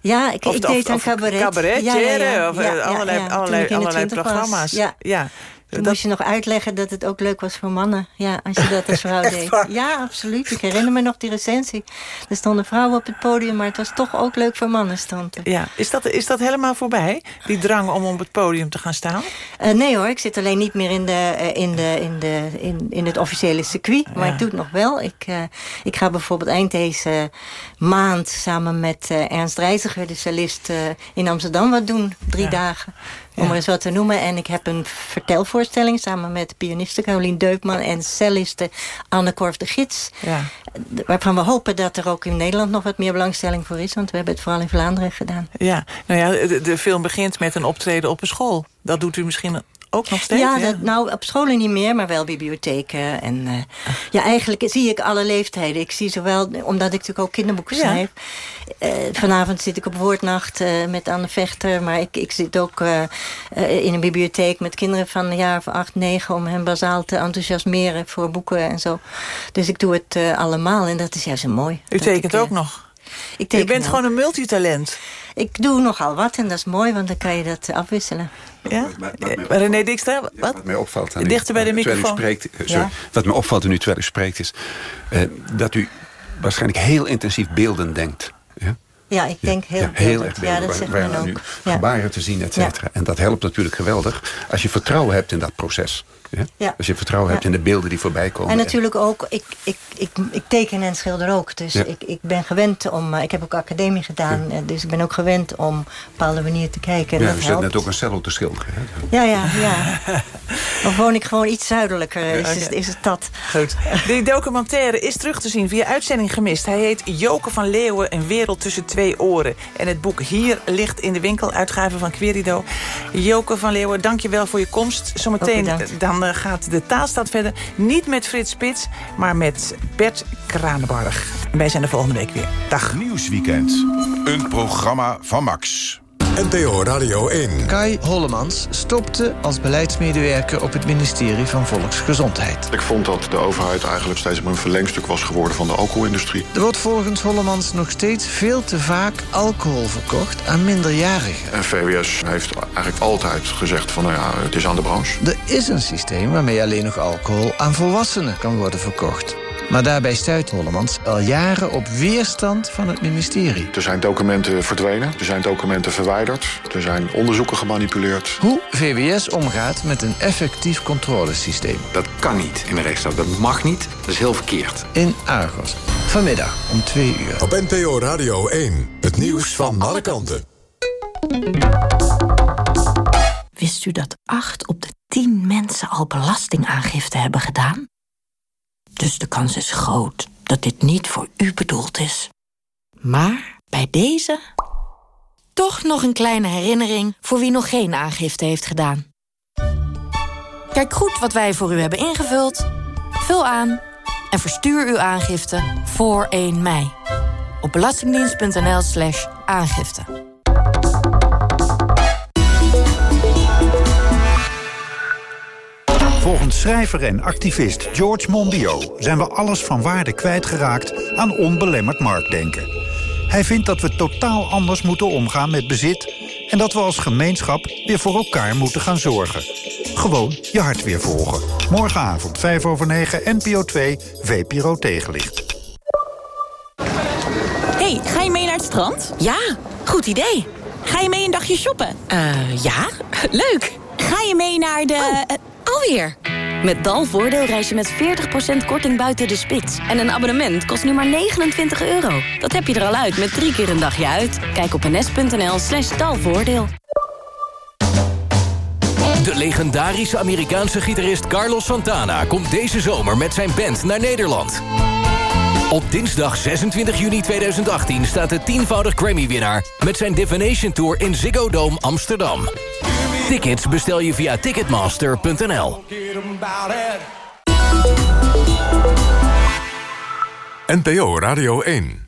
Ja, ik, of, ik deed aan cabaret. Cabaret, ja, ja, ja. of ja, allerlei, allerlei, allerlei programma's. Ja. Ja. Toen dat... moest je nog uitleggen dat het ook leuk was voor mannen. Ja, als je dat als vrouw deed. Waar? Ja, absoluut. Ik herinner me nog die recensie. Er stonden vrouwen op het podium, maar het was toch ook leuk voor mannen. Stond er. Ja, is dat, is dat helemaal voorbij? Die drang om op het podium te gaan staan? Uh, nee hoor, ik zit alleen niet meer in, de, uh, in, de, in, de, in, in het officiële circuit. Maar ja. ik doe het nog wel. Ik, uh, ik ga bijvoorbeeld eind deze maand samen met Ernst Reiziger, de cellist, in Amsterdam wat doen. Drie ja. dagen. Om er eens wat te noemen. En ik heb een vertelvoorstelling samen met pianiste Carolien Deupman... en celliste Anne Korf de Gids. Ja. Waarvan we hopen dat er ook in Nederland nog wat meer belangstelling voor is. Want we hebben het vooral in Vlaanderen gedaan. Ja, nou ja, de, de film begint met een optreden op een school. Dat doet u misschien ook nog steeds? Ja, dat, nou op scholen niet meer, maar wel bibliotheken. En uh, ja, eigenlijk zie ik alle leeftijden. Ik zie zowel, omdat ik natuurlijk ook kinderboeken schrijf. Ja. Uh, vanavond zit ik op woordnacht uh, met Anne Vechter. Maar ik, ik zit ook in een bibliotheek met kinderen van een jaar of acht, negen... om hen bazaal te enthousiasmeren voor boeken en zo. Dus ik doe het allemaal en dat is juist mooi. U tekent ik, ook nog? Ik Je bent ook. gewoon een multitalent. Ik doe nogal wat en dat is mooi, want dan kan je dat afwisselen. Ja? Maar, maar, maar, René Dijkstra, wat? wat mij opvalt aan Dichter bij de microfoon. U spreekt, sorry, ja? Wat me opvalt nu terwijl u spreekt is... Uh, dat u waarschijnlijk heel intensief beelden denkt. Ja? Ja, ik denk heel, ja, heel erg. Ja, dat zegt ook. Nu gebaren te zien, et cetera. En dat helpt natuurlijk geweldig als je vertrouwen hebt in dat proces. Ja? Ja. Als je vertrouwen hebt in de beelden die voorbij komen. En natuurlijk ook, ik, ik, ik, ik teken en schilder ook. Dus ik, ik ben gewend om, ik heb ook academie gedaan. Dus ik ben ook gewend om op een bepaalde manier te kijken. Ja, dat u zit net ook een cello te schilderen. Hè? Ja, ja, ja. of woon ik gewoon iets zuidelijker, is, okay. is, is het dat. Goed. Die documentaire is terug te zien via uitzending gemist. Hij heet Joke van Leeuwen, Een wereld tussen twee oren. En het boek Hier ligt in de winkel, uitgave van Querido. Joke van Leeuwen, dank je wel voor je komst. Zometeen dan uh, gaat de taalstad verder. Niet met Frits Spits, maar met Bert Kranenbarg. En wij zijn er volgende week weer. Dag. Nieuwsweekend. Een programma van Max. NTO Radio 1. Kai Hollemans stopte als beleidsmedewerker op het ministerie van Volksgezondheid. Ik vond dat de overheid eigenlijk steeds een verlengstuk was geworden van de alcoholindustrie. Er wordt volgens Hollemans nog steeds veel te vaak alcohol verkocht aan minderjarigen. En VWS heeft eigenlijk altijd gezegd van nou ja, het is aan de branche. Er is een systeem waarmee alleen nog alcohol aan volwassenen kan worden verkocht. Maar daarbij stuit Hollemans al jaren op weerstand van het ministerie. Er zijn documenten verdwenen, er zijn documenten verwijderd... er zijn onderzoeken gemanipuleerd. Hoe VWS omgaat met een effectief controlesysteem. Dat kan niet in de rechtsstaat, dat mag niet, dat is heel verkeerd. In Argos, vanmiddag om twee uur. Op NPO Radio 1, het Het nieuws van alle kanten. Wist u dat 8 op de 10 mensen al belastingaangifte hebben gedaan? Dus de kans is groot dat dit niet voor u bedoeld is. Maar bij deze... toch nog een kleine herinnering voor wie nog geen aangifte heeft gedaan. Kijk goed wat wij voor u hebben ingevuld. Vul aan en verstuur uw aangifte voor 1 mei. Op belastingdienst.nl slash aangifte. Volgens schrijver en activist George Monbiot... zijn we alles van waarde kwijtgeraakt aan onbelemmerd marktdenken. Hij vindt dat we totaal anders moeten omgaan met bezit... en dat we als gemeenschap weer voor elkaar moeten gaan zorgen. Gewoon je hart weer volgen. Morgenavond 5 over 9, NPO 2, VPRO Tegenlicht. hey, ga je mee naar het strand? Ja, goed idee. Ga je mee een dagje shoppen? Eh, uh, ja, leuk. Ga je mee naar de... Oh, uh, alweer? Met Dalvoordeel reis je met 40% korting buiten de spits. En een abonnement kost nu maar 29 euro. Dat heb je er al uit met drie keer een dagje uit. Kijk op ns.nl slash dalvoordeel. De legendarische Amerikaanse gitarist Carlos Santana... komt deze zomer met zijn band naar Nederland. Op dinsdag 26 juni 2018 staat de tienvoudig Grammy-winnaar... met zijn Divination Tour in Ziggo Dome Amsterdam. Tickets bestel je via ticketmaster.nl. NPO Radio 1